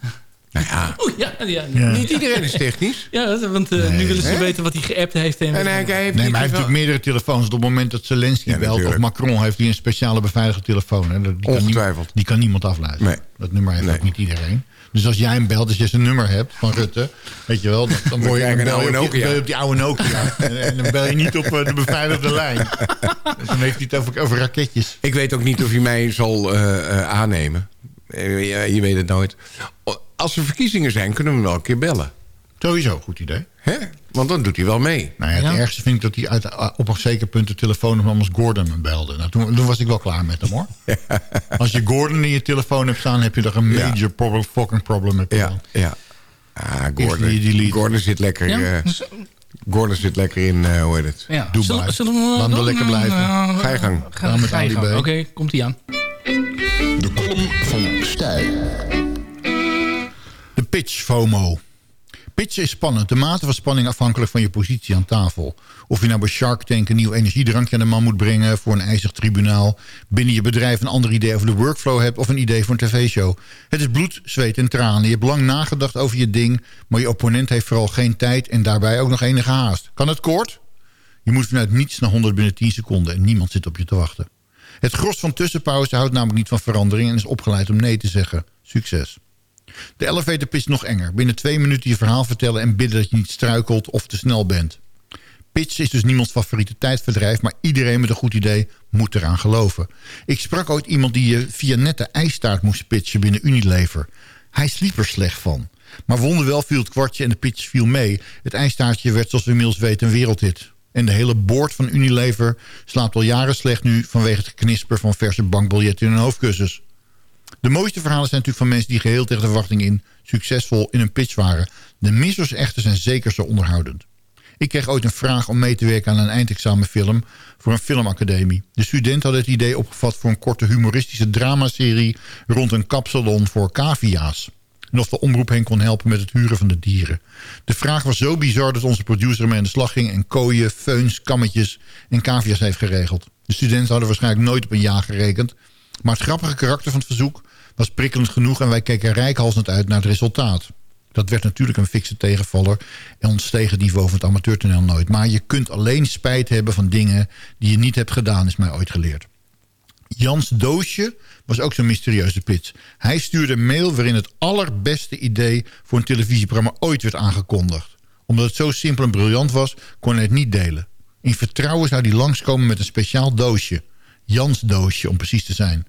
Nou ja, Oh, ja, ja, Ja. niet iedereen is technisch. ja want eh, nu willen ze weten wat hij geappt heeft. En, En hij, hij heeft Nee, maar hij heeft natuurlijk meerdere telefoons. Op het moment dat Zelensky Ja, belt of. Macron... heeft hij een speciale beveiligde telefoon. Hè. Die kan Ongetwijfeld. nie- die kan niemand afluisteren. Nee. Dat nummer heeft Nee. ook niet iedereen. Dus als jij hem belt, als je zijn nummer hebt van Rutte... weet je wel, dan, dan word je, een oude op, die- Nokia. bel je op die oude Nokia. en, en dan bel je niet op eh, de beveiligde lijn. Dus dan heeft hij het over, over raketjes. Ik weet ook niet of hij mij zal eh, eh, aannemen. Eh, ja, je weet het nooit. Als er verkiezingen zijn, kunnen we hem wel een keer bellen. Sowieso, goed idee. Hè? Want dan doet hij wel mee. Nou ja, het Ja. ergste vind ik dat hij uit, op een zeker punt de telefoon van Gordon me belde. Nou, toen, toen was ik wel klaar met hem hoor. Als je Gordon in je telefoon hebt staan, heb je toch een Ja. major problem, fucking problem met Ja, ja. Ah, Gordon, die. Gordon zit lekker... Ja? eh, Dus, Gordon zit lekker in, eh, hoe heet het? ja. Doe Zullen, maar. zullen we Laat hem lekker blijven. Eh, Ga je gang. Ga, ga je gang. Oké, komt hij aan. De column van Stijl. De pitch FOMO. Pitchen is spannend. De mate van spanning afhankelijk van je positie aan tafel. Of je nou bij Shark Tank een nieuw energiedrankje aan de man moet brengen... voor een ijzig tribunaal. Binnen je bedrijf een ander idee over de workflow hebt... of een idee voor een tv-show. Het is bloed, zweet en tranen. Je hebt lang nagedacht over je ding... maar je opponent heeft vooral geen tijd... en daarbij ook nog enige haast. Kan het kort? Je moet vanuit niets naar 100 binnen 10 seconden... en niemand zit op je te wachten. Het gros van tussenpauze houdt namelijk niet van verandering... en is opgeleid om nee te zeggen. Succes. De elevator pitch nog enger. Binnen twee minuten je verhaal vertellen en bidden dat je niet struikelt of te snel bent. Pitch is dus niemands favoriete tijdverdrijf... maar iedereen met een goed idee moet eraan geloven. Ik sprak ooit iemand die je via nette ijstaart moest pitchen binnen Unilever. Hij sliep er slecht van. Maar wonderwel viel het kwartje en de pitch viel mee. Het ijstaartje werd zoals we inmiddels weten een wereldhit. En de hele boord van Unilever slaapt al jaren slecht nu... vanwege het geknisper van verse bankbiljetten in hun hoofdkussens. De mooiste verhalen zijn natuurlijk van mensen die geheel tegen de verwachting in... succesvol in een pitch waren. De missers echter zijn zeker zo onderhoudend. Ik kreeg ooit een vraag om mee te werken aan een eindexamenfilm... voor een filmacademie. De student had het idee opgevat voor een korte humoristische dramaserie... rond een kapsalon voor cavia's. En of de omroep hen kon helpen met het huren van de dieren. De vraag was zo bizar dat onze producer ermee aan de slag ging... en kooien, feuns, kammetjes en cavia's heeft geregeld. De studenten hadden waarschijnlijk nooit op een jaar gerekend... maar het grappige karakter van het verzoek was prikkelend genoeg... en wij keken rijkhalsend uit naar het resultaat. Dat werd natuurlijk een fikse tegenvaller... en ontsteeg het niveau van het amateurtoneel nooit. Maar je kunt alleen spijt hebben van dingen die je niet hebt gedaan... is mij ooit geleerd. Jans Doosje was ook zo'n mysterieuze pitch. Hij stuurde een mail waarin het allerbeste idee... voor een televisieprogramma ooit werd aangekondigd. Omdat het zo simpel en briljant was, kon hij het niet delen. In vertrouwen zou hij langskomen met een speciaal doosje. Jans doosje, om precies te zijn.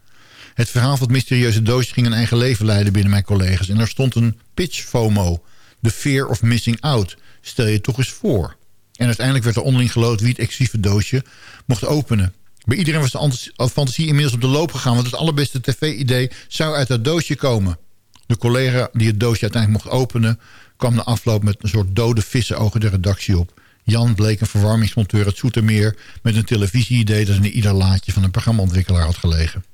Het verhaal van het mysterieuze doosje ging een eigen leven leiden binnen mijn collega's. En er stond een pitch FOMO. The fear of missing out. Stel je toch eens voor. En uiteindelijk werd er onderling geloot wie het exclusieve doosje mocht openen. Bij iedereen was de antis- fantasie inmiddels op de loop gegaan... want het allerbeste tv-idee zou uit dat doosje komen. De collega die het doosje uiteindelijk mocht openen... kwam na afloop met een soort dode vissenogen de redactie op. Jan bleek een verwarmingsmonteur uit Zoetermeer... met een televisie-idee dat in ieder laadje van een programmaontwikkelaar had gelegen.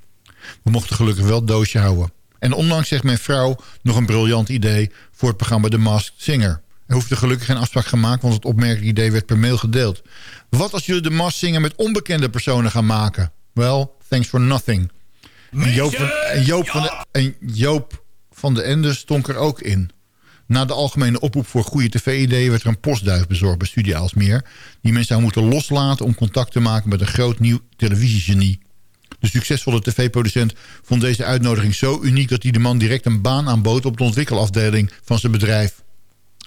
We mochten gelukkig wel het doosje houden. En onlangs zegt mijn vrouw nog een briljant idee... voor het programma The Masked Singer. Er hoefde gelukkig geen afspraak gemaakt... want het opmerkelijke idee werd per mail gedeeld. Wat als jullie de Masked Singer met onbekende personen gaan maken? Well, thanks for nothing. En Joop, van, en, Joop van de, en Joop van de Ende stonk er ook in. Na de algemene oproep voor goede tv-ideeën... werd er een postduif bezorgd bij Studio Aalsmeer... die men zou moeten loslaten om contact te maken... met een groot nieuw televisiegenie. De succesvolle tv-producent vond deze uitnodiging zo uniek... dat hij de man direct een baan aanbood op de ontwikkelafdeling van zijn bedrijf.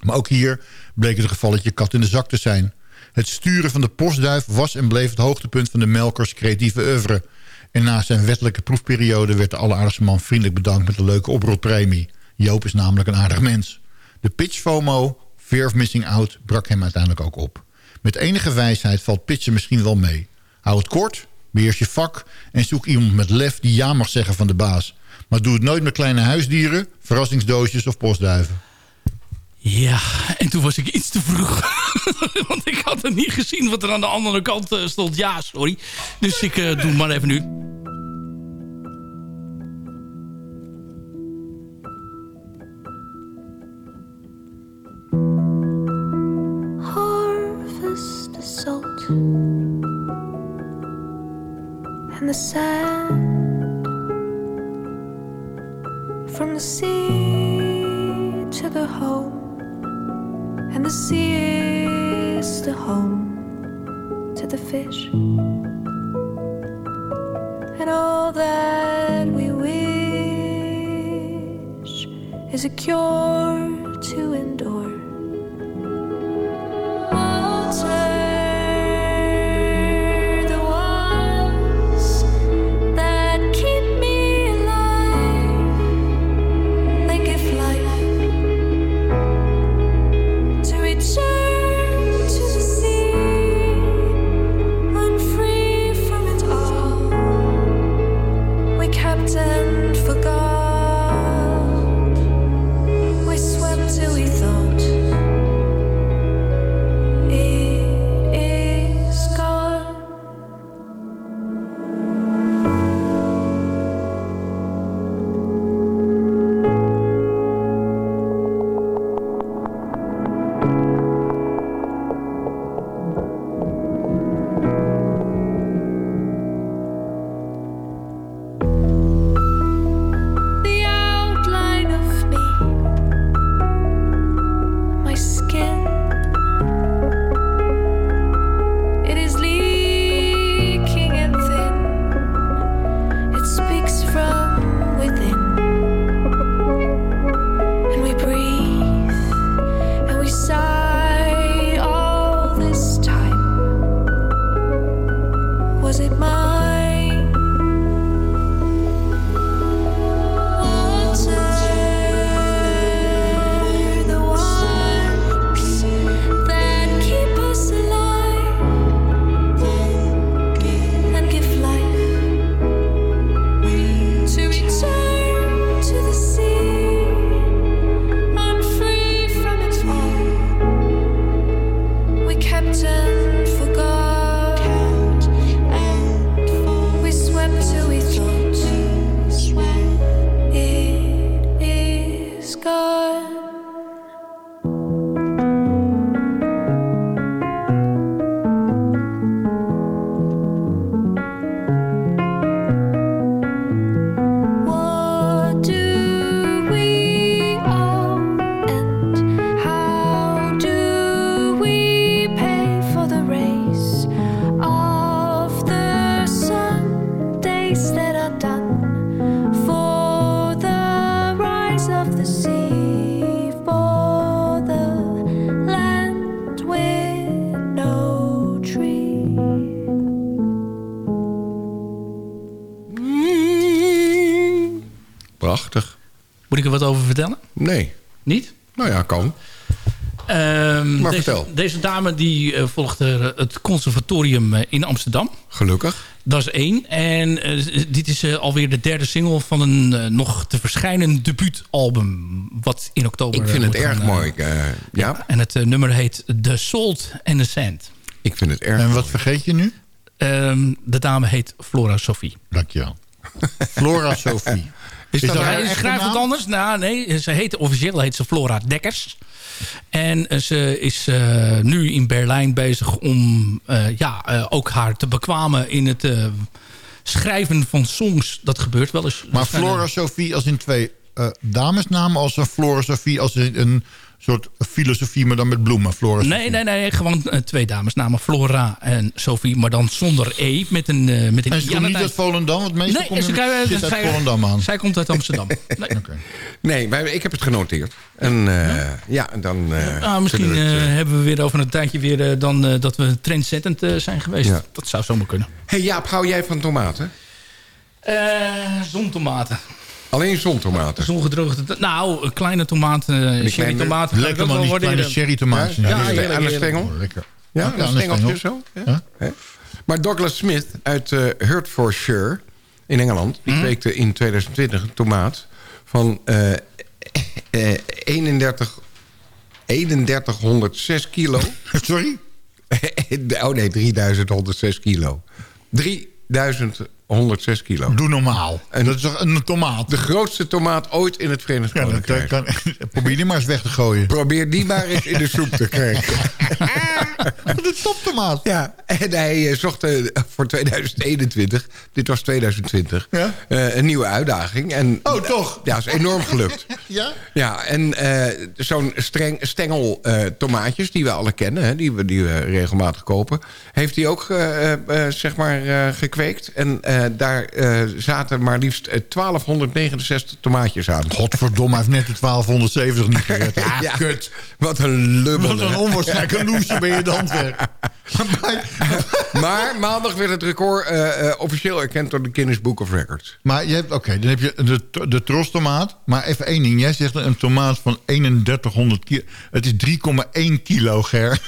Maar ook hier bleek het gevalletje kat in de zak te zijn. Het sturen van de postduif was en bleef het hoogtepunt van de Melkers creatieve oeuvre. En na zijn wettelijke proefperiode werd de alleraardigste man vriendelijk bedankt met een leuke oprotpremie. Joop is namelijk een aardig mens. De pitch FOMO, Fear of Missing Out, brak hem uiteindelijk ook op. Met enige wijsheid valt pitchen misschien wel mee. Hou het kort, beheers je vak en zoek iemand met lef die ja mag zeggen van de baas. Maar doe het nooit met kleine huisdieren, verrassingsdoosjes of postduiven. Ja, en toen was ik iets te vroeg. Want ik had het niet gezien wat er aan de andere kant eh, stond. Ja, sorry. Dus ik eh, doe maar even nu. Harvest and the sand from the sea to the home, and the sea is the home to the fish, and all that we wish is a cure to endure. Moet ik er wat over vertellen? Nee. Niet? Nou ja, kan. Ehm, Maar deze, vertel. Deze dame die eh, volgt eh, het conservatorium eh, in Amsterdam. Gelukkig. Dat is één. En dit is alweer de derde single van een nog te verschijnen debuutalbum. Wat in oktober Ik vind het erg gaan, mooi. ja, En het nummer heet The Salt and the Sand. ik vind het erg En wat vergeet je nu? Ehm, de dame heet Flora Sophie. Dankjewel. Flora Sophie. Is dat haar echte schrijft het anders. Nou, nee, ze heet, officieel heet ze Flora Dekkers. En eh, ze is eh, nu in Berlijn bezig om eh, ja, ook haar te bekwamen in het schrijven van songs. Dat gebeurt wel eens. Maar Flora Sophie als in twee damesnamen... als een Flora Sophie als in een soort filosofie... maar dan met bloemen. Flora Nee, nee, nee. Gewoon eh, twee dames. Namen Flora en Sophie. Maar dan zonder E. Met een, eh met een En ze komt niet uit Volendam? Want meestal Nee, komt ze uit zij- Volendam aan. Zij komt uit Amsterdam. Nee. Oké. Nee, wij, ik heb het genoteerd. En eh, ja, en dan... eh, Ah, misschien kunnen we het, hebben we weer over een tijdje weer dan, eh, dat we trendzettend zijn geweest. Ja. Dat zou zomaar kunnen. hey Jaap, hou jij van tomaten? Eh zontomaten. Alleen zontomaten. Zongedroogde. Nou, een kleine tomaat, uh, cherry kleine- tomaten. Lekker man, die kleine cherry tomaatjes. Ja, aan de- heerlijk. stengel. Oh, lekker. Ja, een aan de stengel. zo. Maar Douglas Smith uit eh Hertfordshire in Engeland... die kweekte in 2020 een tomaat van eh eh 31, 3106 kilo. Sorry? oh nee, 3106 kilo. 3106 kilo. Doe normaal. En- dat is toch een tomaat? De grootste tomaat ooit in het Verenigd Ja, dat Koninkrijk. kan, probeer die maar eens weg te gooien. Probeer die maar eens in de soep te krijgen. De toptomaat. Ja, en hij eh, zocht eh, voor 2021, dit was 2020, Ja? eh, een nieuwe uitdaging. En, Oh, toch? Ja, is enorm gelukt. Ja? Ja, en eh, zo'n streng stengel eh, tomaatjes die we alle kennen, hè, die, we, die we regelmatig kopen, heeft hij ook zeg maar eh, gekweekt. En eh, daar eh, zaten maar liefst eh, 1269 tomaatjes aan. Godverdomme, hij heeft net die 1270 niet gered. Ja, Ja, kut. Wat een lubbel. Wat een onwaarschijnlijke loesje ben je dan Maar maandag werd het record eh, eh, officieel erkend door de Guinness Book of Records. Maar je hebt, oké, dan heb je de, de trostomaat. Maar even één ding. Jij zegt een tomaat van 3100 kilo. Het is 3,1 kilo, Ger.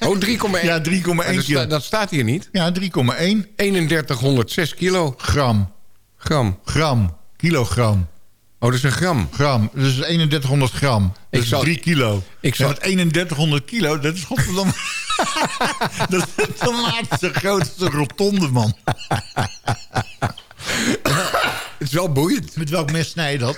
Oh, 3,1. Ja, 3,1 Maar dat, kilo. sta- dat staat hier niet. Ja, 3,1 3106 kilo. gram. Gram. Gram. Kilogram. Oh, dat is een gram. Gram. Dus 3100 gram. Dat is zal- 3 kilo. ik zal- En met 3100 kilo, dat is godverdomme... dat is is de grootste rotonde, man. Het is wel boeiend. Met welk mes snij je dat?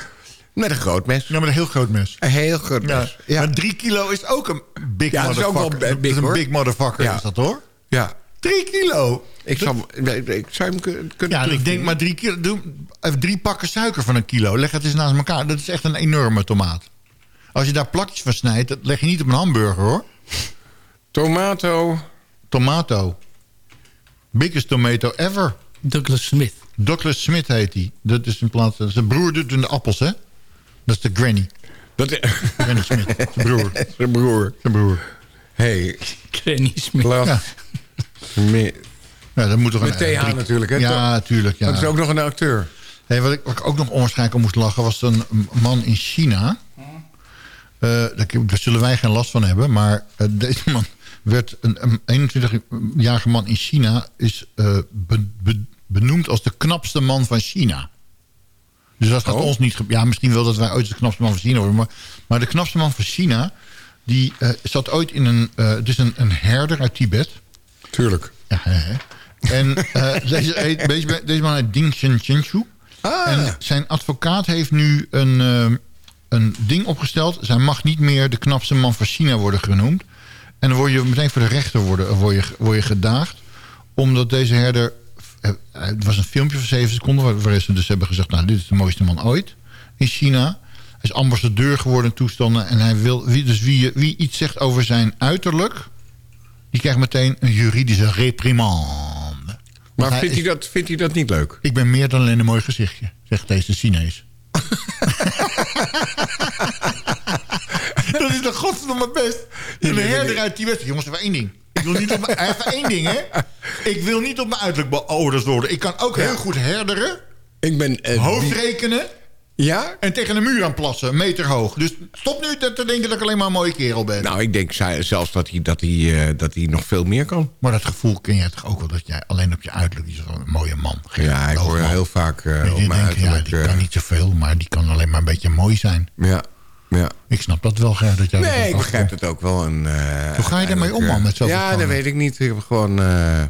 Met een groot mes. Nou, met een heel groot mes. Een heel groot Ja. mes. Ja. Maar 3 kilo is ook een big Ja, dat is ook motherfucker. wel Dat big, is een hoor. big motherfucker, Ja. is dat hoor? ja. 3 kilo. Ik zou, nee, ik zou hem kun- kunnen Ja, ik denk maar drie kilo. Doe even drie pakken suiker van een kilo. Leg het eens naast elkaar. Dat is echt een enorme tomaat. Als je daar plakjes van snijdt, dat leg je niet op een hamburger hoor. Tomato. Tomato. Biggest tomato ever. Douglas Smith. Douglas Smith heet hij. Dat is in plaats. Zijn broer doet in de appels, hè? Dat is de granny. Dat is Granny Smith. Zijn broer. zijn broer. Zijn broer. Hey, Granny Smith. Ja. Ja, dat moet toch Met een TH natuurlijk, hè? Ja, tuurlijk. Ja. Dat is ook nog een acteur. Wat, ik, wat ik ook nog onwaarschijnlijk om moest lachen... was een man in China. Eh, daar, zullen wij geen last van hebben. Maar eh, deze man werd... een, een 21-jarige man in China... is eh, be- be- benoemd als de knapste man van China. Dus dat gaat Oh. ons niet... Ja, misschien wel dat wij ooit de knapste man van China worden. Maar, maar de knapste man van China... die eh, zat ooit in een... eh, het is een, een herder uit Tibet... Tuurlijk. Ja, hè. En eh, deze, heet- deze, deze man heet Ding Chen Ah. En zijn advocaat heeft nu een, eh, een ding opgesteld. Zij mag niet meer de knapste man van China worden genoemd. En dan word je meteen voor de rechter worden, word je, word je gedaagd. Omdat deze herder... eh, Het was een filmpje van 7 seconden... waar- waarin ze dus hebben gezegd... nou, dit is de mooiste man ooit in China. Hij is ambassadeur geworden in toestanden. En hij wil... Wie, dus wie, wie iets zegt over zijn uiterlijk... die krijgt meteen een juridische reprimande. Maar vindt is- hij, dat, vindt hij dat niet leuk? Ik ben meer dan alleen een mooi gezichtje, zegt deze Chinees. dat is de godverdomme best. Een herder uit Tibet. Jongens, even één ding. Ik wil niet op mijn, even één ding, hè. Ik wil niet op mijn uiterlijk beoordeeld worden. Ik kan ook heel goed herderen, Ik ben... eh, die- hoofdrekenen... Ja? en tegen een muur aan plassen, meter hoog. Dus stop nu te te denken dat ik alleen maar een mooie kerel ben. Nou, ik denk zelfs dat hij, dat, hij, eh, dat hij nog veel meer kan. Maar dat gevoel ken jij toch ook wel... dat jij alleen op je uiterlijk... is een mooie man. Geen Ja, ik hoor heel vaak eh, Die op mijn denken, ja, die eh, kan niet zoveel, maar die kan alleen maar een beetje mooi zijn. ja, ja. Ik snap dat wel, Ger. Dat jij Nee, ik begrijp het ook wel. Eh, Hoe ga je daarmee om, man, met Ja, dat weet ik niet. Ik heb gewoon eh, eh,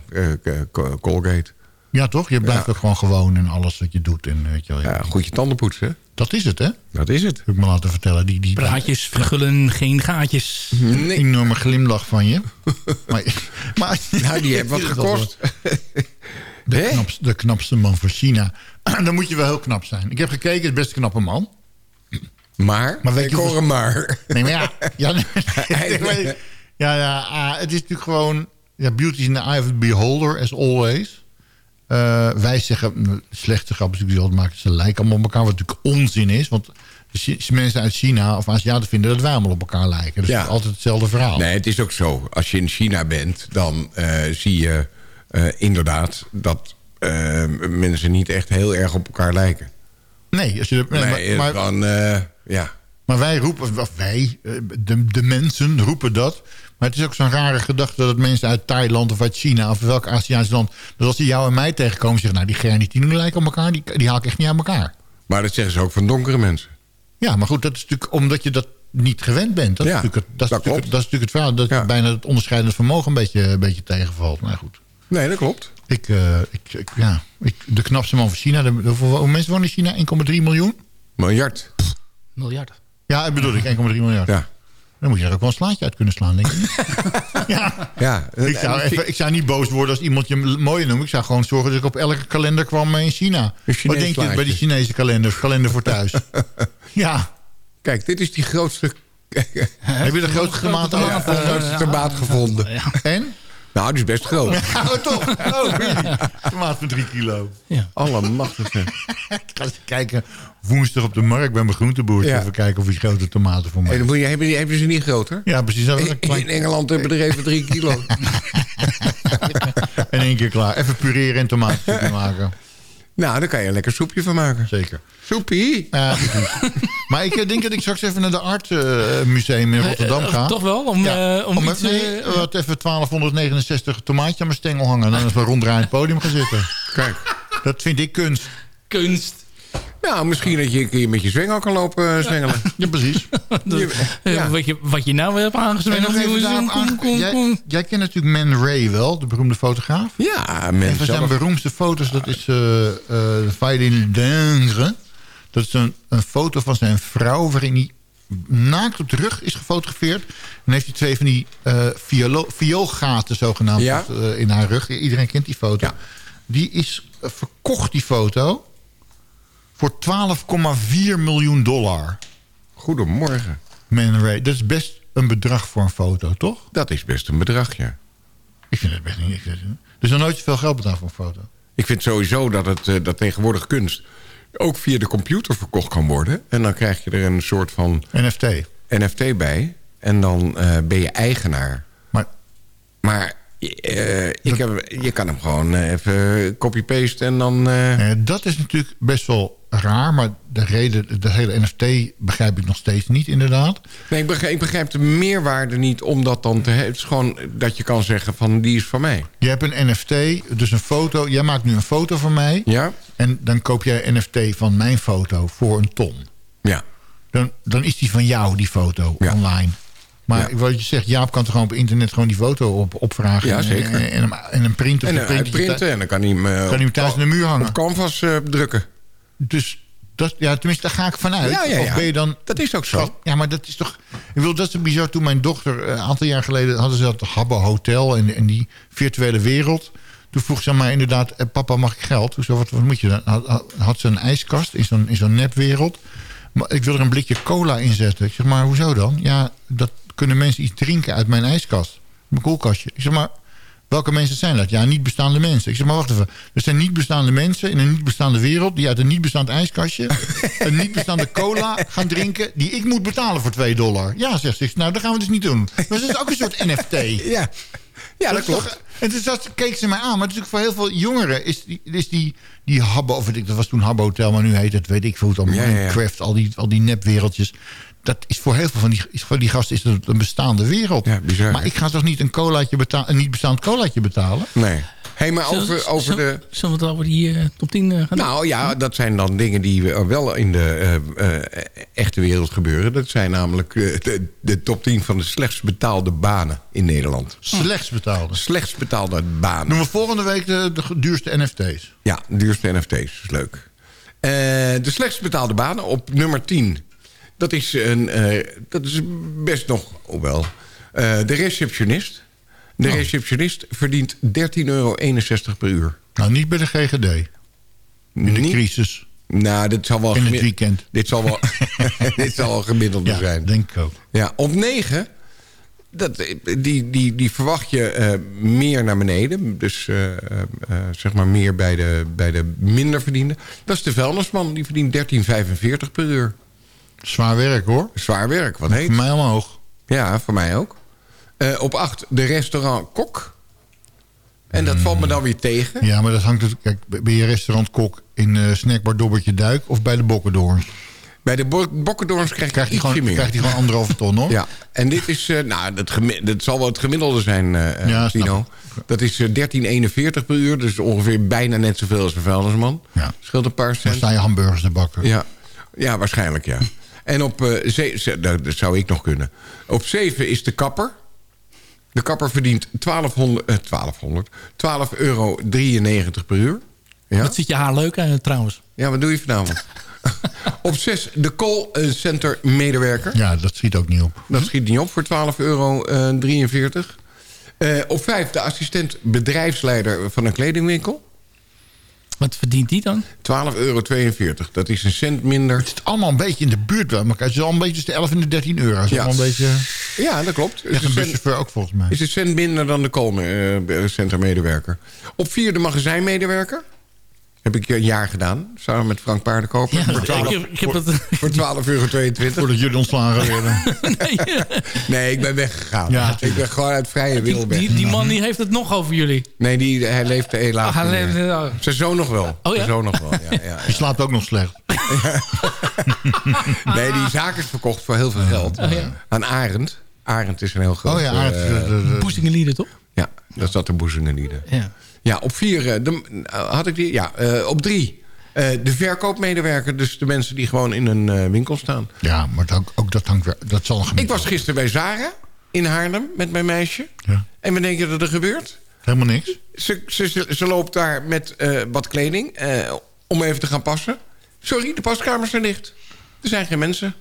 Col- Colgate. Ja, toch? Je blijft Ja. ook gewoon gewoon in alles wat je doet. En, weet je wel, Ja, goed je tanden poetsen. Dat is het, hè? Dat is het. Heb ik me laten vertellen. Die, die, die Praatjes vergullen geen gaatjes. Nee. enorme glimlach van je. maar, maar, Nou, die heeft wat gekost. De, knapste, de knapste man van China. Dan moet je wel heel knap zijn. Ik heb gekeken, het is best een knappe man. Maar, Maar weet ik je hoor hem maar. Nee, maar ja. Ja, nee, ja, ja ah, het is natuurlijk gewoon... Ja, beauty is in the eye of the beholder, as always. Eh, wij zeggen, mm, slechte grappen die altijd maken, ze lijken allemaal op elkaar. Wat natuurlijk onzin is, want de mensen uit China of Aziaten vinden dat wij allemaal op elkaar lijken. Dus Ja. het is altijd hetzelfde verhaal. Nee, het is ook zo. Als je in China bent, dan eh, zie je eh, inderdaad dat eh, mensen niet echt heel erg op elkaar lijken. Nee, als je, nee, Nee, maar, maar, dan, eh, ja. maar wij roepen, of wij, eh, de, de mensen roepen dat. Maar het is ook zo'n rare gedachte dat mensen uit Thailand of uit China... of welk Aziatisch land, dat als die jou en mij tegenkomen... zeggen, nou, die Gernitine lijken op elkaar, die, die haal ik echt niet aan elkaar. Maar dat zeggen ze ook van donkere mensen. Ja, maar goed, dat is natuurlijk omdat je dat niet gewend bent. Dat, Ja, is, natuurlijk het, dat, is, dat natuurlijk, klopt. dat is natuurlijk het verhaal. Dat Ja. bijna het onderscheidend vermogen een beetje, een beetje tegenvalt. Maar goed. Nee, dat klopt. Ik, eh, ik, ik- ja, ik, de knapste man van China. De, hoeveel, mensen wonen in China? 1,3 miljoen? Miljard. Miljard. Ja, bedoel ik. 1,3 miljard. Ja. Dan moet je er ook wel een slaatje uit kunnen slaan, denk ik. ja. Ja, Ik zou, even, ik zou niet boos worden als iemand je mooi noemt. Ik zou gewoon zorgen dat ik op elke kalender kwam in China. Wat denk je bij die Chinese kalenders? Kalender voor thuis. ja. Kijk, dit is die grootste... Heb je de grootste de tomaat gevonden. En? Nou, die is best groot. Oh, toch? Oh, really? Tomaat van drie kilo. Ja. Allemachtige. Ik ga eens kijken woensdag op de markt bij mijn groenteboertje. Ja. Even kijken of hij grote tomaten voor Hey, mij dan moet je, hebben, die, hebben ze niet groter? Ja, precies. In, een klein- in Engeland hebben er even drie kilo. In één keer klaar. Even pureren en tomatensoepje maken. Nou, daar kan je een lekker soepje van maken. Zeker. Soepie. Maar ik eh, denk dat ik straks even naar de Art eh, Museum in Rotterdam Eh, ga. toch wel? Om, Ja. eh, om, Om iets... even, nee, wat even 1269 tomaatje aan mijn stengel hangen. En dan even ronddraaiend podium gaan zitten. Kijk. Dat vind ik kunst. kunst. Nou, misschien dat je een keer met je zwengel kan lopen eh, zwengelen. Ja, precies. Je- Eh, ja. wat, je, wat je nou hebt En aangesproken. nog even daarop aange- jij, jij kent natuurlijk Man Ray wel, de beroemde fotograaf. Ja, Een mensen van zijn beroemdste foto's, dat is eh eh Vailin Dingre. Dat is een, een foto van zijn vrouw waarin hij naakt op de rug is gefotografeerd. En heeft hij twee van die eh violo- vioolgaten zogenaamd Ja. in haar rug. Iedereen kent die foto. Ja. Die is verkocht, die foto, voor 12,4 miljoen dollar. Goedemorgen. Man Ray, dat is best een bedrag voor een foto, toch? Dat is best een bedrag, ja. Ik vind het best niet. Er is nog nooit zoveel geld betaald voor een foto. Ik vind sowieso dat, het, eh, dat tegenwoordig kunst ook via de computer verkocht kan worden. En dan krijg je er een soort van NFT. NFT bij. En dan eh, ben je eigenaar. Maar Maar eh, ik heb, je kan hem gewoon even copy-paste en dan... dat is natuurlijk best wel raar, maar de reden, de hele NFT begrijp ik nog steeds niet inderdaad. Nee, ik begrijp, ik begrijp de meerwaarde niet om dat dan te hebben. Het is gewoon dat je kan zeggen van die is van mij. Je hebt een NFT, dus een foto. Jij maakt nu een foto van mij. Ja? En dan koop jij een NFT van mijn foto voor een ton. Ja. Dan, dan is die van jou, die foto, Ja. online. Maar Ja. wat je zegt, Jaap kan toch gewoon op internet gewoon die foto op, opvragen. Ja, en- zeker. En, en, hem- en een print of En een uh, printje uitprinten en dan kan hij hem, eh, Kan hij hem thuis op- aan de muur hangen. Op canvas eh, drukken. Dus dat, ja, tenminste, daar ga ik vanuit. Ja, ja, ja. Of ben je dan... Dat is ook zo. Ja, maar dat is toch... Ik wil, dat is bizar. Toen mijn dochter, eh, een aantal jaar geleden... hadden ze dat Habbo Hotel en, en die virtuele wereld. Toen vroeg ze mij inderdaad... eh, papa, mag ik geld? Toen zei wat, wat moet je dan? Had, ze een ijskast in zo'n in zo'n nepwereld. Maar ik wil er een blikje cola in zetten. Ik zeg, maar hoezo dan? Ja, dat kunnen mensen iets drinken uit mijn ijskast. Mijn koelkastje. Ik zeg, maar... Welke mensen zijn dat? Ja, niet bestaande mensen. Ik zeg, maar wacht even. Er zijn niet bestaande mensen in een niet bestaande wereld... die uit een niet bestaand ijskastje... een niet bestaande cola gaan drinken... die ik moet betalen voor 2 dollar. Ja, zegt ze. Nou, dat gaan we dus niet doen. Maar dat is ook een soort NFT. Ja, ja dat toch- klopt. En dus dat keek ze mij aan. Maar natuurlijk voor heel veel jongeren is die, is die, die Habbo... Of ik, dat was toen Habbo Hotel, maar nu heet het... weet ik veel hoe het allemaal... Ja, ja, ja. Craft, al die, al die nepwereldjes... Dat is voor heel veel van die, voor die gasten is dat een bestaande wereld. Ja, bizar, maar ik ga toch niet een, colaatje betalen, een niet bestaand colaatje betalen? Nee. hey, maar Zullen- over, over zullen- de... Zullen we het over die eh, top 10 eh, gaan doen? Nou ja, dat zijn dan dingen die we wel in de eh, eh, echte wereld gebeuren. Dat zijn namelijk de, de top 10 van de slechtst betaalde banen in Nederland. Slechts betalen. Slechtst betaalde banen. Doen we volgende week de, de duurste NFT's. Ja, de duurste NFT's. is leuk. Eh, de slechtst betaalde banen op nummer 10. Dat is, een, eh, dat is best nog, hoewel. eh, de receptionist. De receptionist verdient 13,61 euro per uur. Nou, niet bij de GGD. In de Niet- crisis. Nou, dit zal wel... In het weekend. Dit zal wel, dit zal wel gemiddelde Ja, zijn. denk ik ook. Ja, op 9... Dat, die, die, die verwacht je eh, meer naar beneden. Dus zeg maar meer bij de, bij de minder verdiende. Dat is de vuilnisman. Die verdient 13,45 per uur. Zwaar werk hoor. Zwaar werk, wat heet. Voor mij omhoog. Ja, voor mij ook. Eh, op 8 de restaurant Kok. En dat valt me dan weer tegen. Ja, maar dat hangt... Kijk, ben je restaurantkok in eh snackbar Dobbertje Duik... of bij de Bokkendoorns? Bij de Bo- Bokkendoorns krijg je gewoon, meer. krijgt hij gewoon anderhalve ton hoor. Ja, en dit is, eh, nou, het zal wel het gemiddelde zijn, eh Ja, Tino. Dat is eh, 13,41 per uur, dus ongeveer bijna net zoveel als een vuilnisman. Ja. Scheelt een paar Dan cent. sta je hamburgers te bakken. Ja, ja waarschijnlijk, ja. En op, eh ze- ze- nou, dat zou ik nog kunnen. Op 7 is de kapper. De kapper verdient 1200, eh, 1200, 12,93 euro per uur. Ja? Wat ziet je haar leuk uit trouwens? ja, wat doe je vanavond? Op 6 de call center medewerker. Ja, dat schiet ook niet op. Dat schiet niet op voor 12,43 euro. Eh, op 5 de assistent bedrijfsleider van een kledingwinkel. Wat verdient die dan? 12,42 euro. Dat is een cent minder. Het is allemaal een beetje in de buurt bij elkaar. Het is al een beetje tussen de 11 en de 13 euro. Het is Ja. allemaal een beetje... Ja, dat klopt. Echt een buschauffeur ook volgens mij. Is een cent minder dan de callcenter medewerker. Op 4 de magazijnmedewerker. Heb ik een jaar gedaan. Samen met Frank Paardenkoper. Ja, voor 12, ik heb- ik heb voor, dat- voor 12,22 euro. Voordat jullie ontslagen werden. Nee, ik ben weggegaan. Ja, ik ben gewoon uit vrije wil Die, weg. die, die man die heeft het nog over jullie. Nee, die, hij leeft helaas Ah, hij niet leeft- ja. Zijn zoon nog wel. Oh ja? Zijn zoon nog wel, ja. ja, Die slaapt ook nog slecht. Nee, die zaak is verkocht voor heel veel geld. Oh ja. Aan Arend. Arend is een heel groot... Oh ja, Arend, eh, de- de- de- Boezingelieden, toch? Dat zat de Boezingelieden. Ja. Ja, op vier... eh, de, eh, had ik die? Ja, eh, op drie. eh, de verkoopmedewerker. Dus de mensen die gewoon in een eh, winkel staan. Ja, maar dat, ook dat hangt weer... Dat zal Ik was gisteren bij Zara in Haarlem met mijn meisje. Ja. En wat denk je dat er gebeurt? Helemaal niks. Ze, ze, ze, ze loopt daar met eh, wat kleding eh, om even te gaan passen. Sorry, de paskamers zijn dicht. Er zijn geen mensen.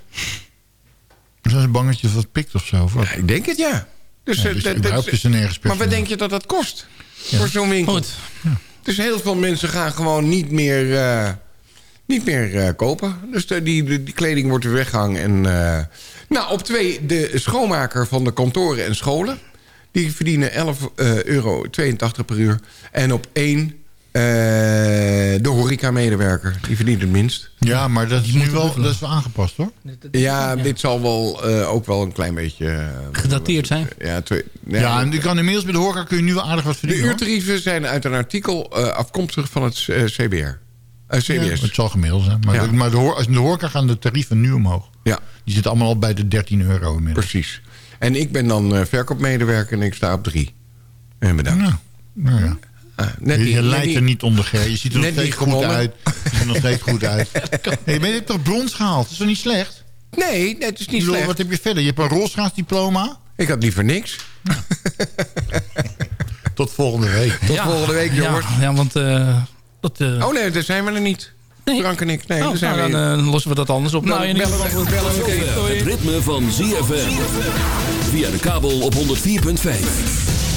Zijn ze bang dat je wat pikt of zo? Of wat? Ja, ik denk het, ja. Dus, Ja, eh, dus dat- überhaupt dat- is er nergens maar wat denk je dat dat kost? Voor zo'n winkel. Goed. Dus heel veel mensen gaan gewoon niet meer, eh, niet meer eh, kopen. Dus de, die, die, die kleding wordt weer weggehangen. En, eh, nou, op twee, de schoonmaker van de kantoren en scholen. Die verdienen 11,82 euro per uur. En op één de horeca-medewerker. Die verdient het minst. Ja, maar dat is nu wel, dat is wel aangepast hoor. Ja, dit zal wel eh, ook wel een klein beetje... eh, Gedateerd zijn. Ja, twee, Ja, en die kan inmiddels bij de horeca kun je nu wel aardig wat de verdienen. hoor. uurtarieven zijn uit een artikel eh, afkomstig van het eh, CBR. Eh, CBS. Ja, het zal gemiddeld zijn. Maar, Ja. de, maar de, als in de horeca gaan de tarieven nu omhoog. Ja, Die zitten allemaal al bij de 13 euro inmiddels. precies. En ik ben dan eh, verkoopmedewerker en ik sta op drie. En bedankt. Nou, nou ja. Ah, net je je lijkt er niet onder, Ger. Je ziet er nog steeds goed uit. Je ziet er nog steeds goed uit. hey, maar je hebt toch brons gehaald? Dat is toch niet slecht? Nee, nee, het is niet bedoel, slecht. Wat heb je verder? Je hebt een rolschaatsdiploma. Ik had liever niks. Tot volgende week. Tot volgende week, jongens. Ja, ja want... eh, dat, eh, Oh nee, daar zijn we er niet. Nee. Frank en ik. Nee, oh, daar zijn nou, we dan eh, lossen we dat anders op. Bellen- nou, in ieder bellen- bellen- Oké, bellen- doei. Het ritme van ZFM. Via de kabel op 104.5.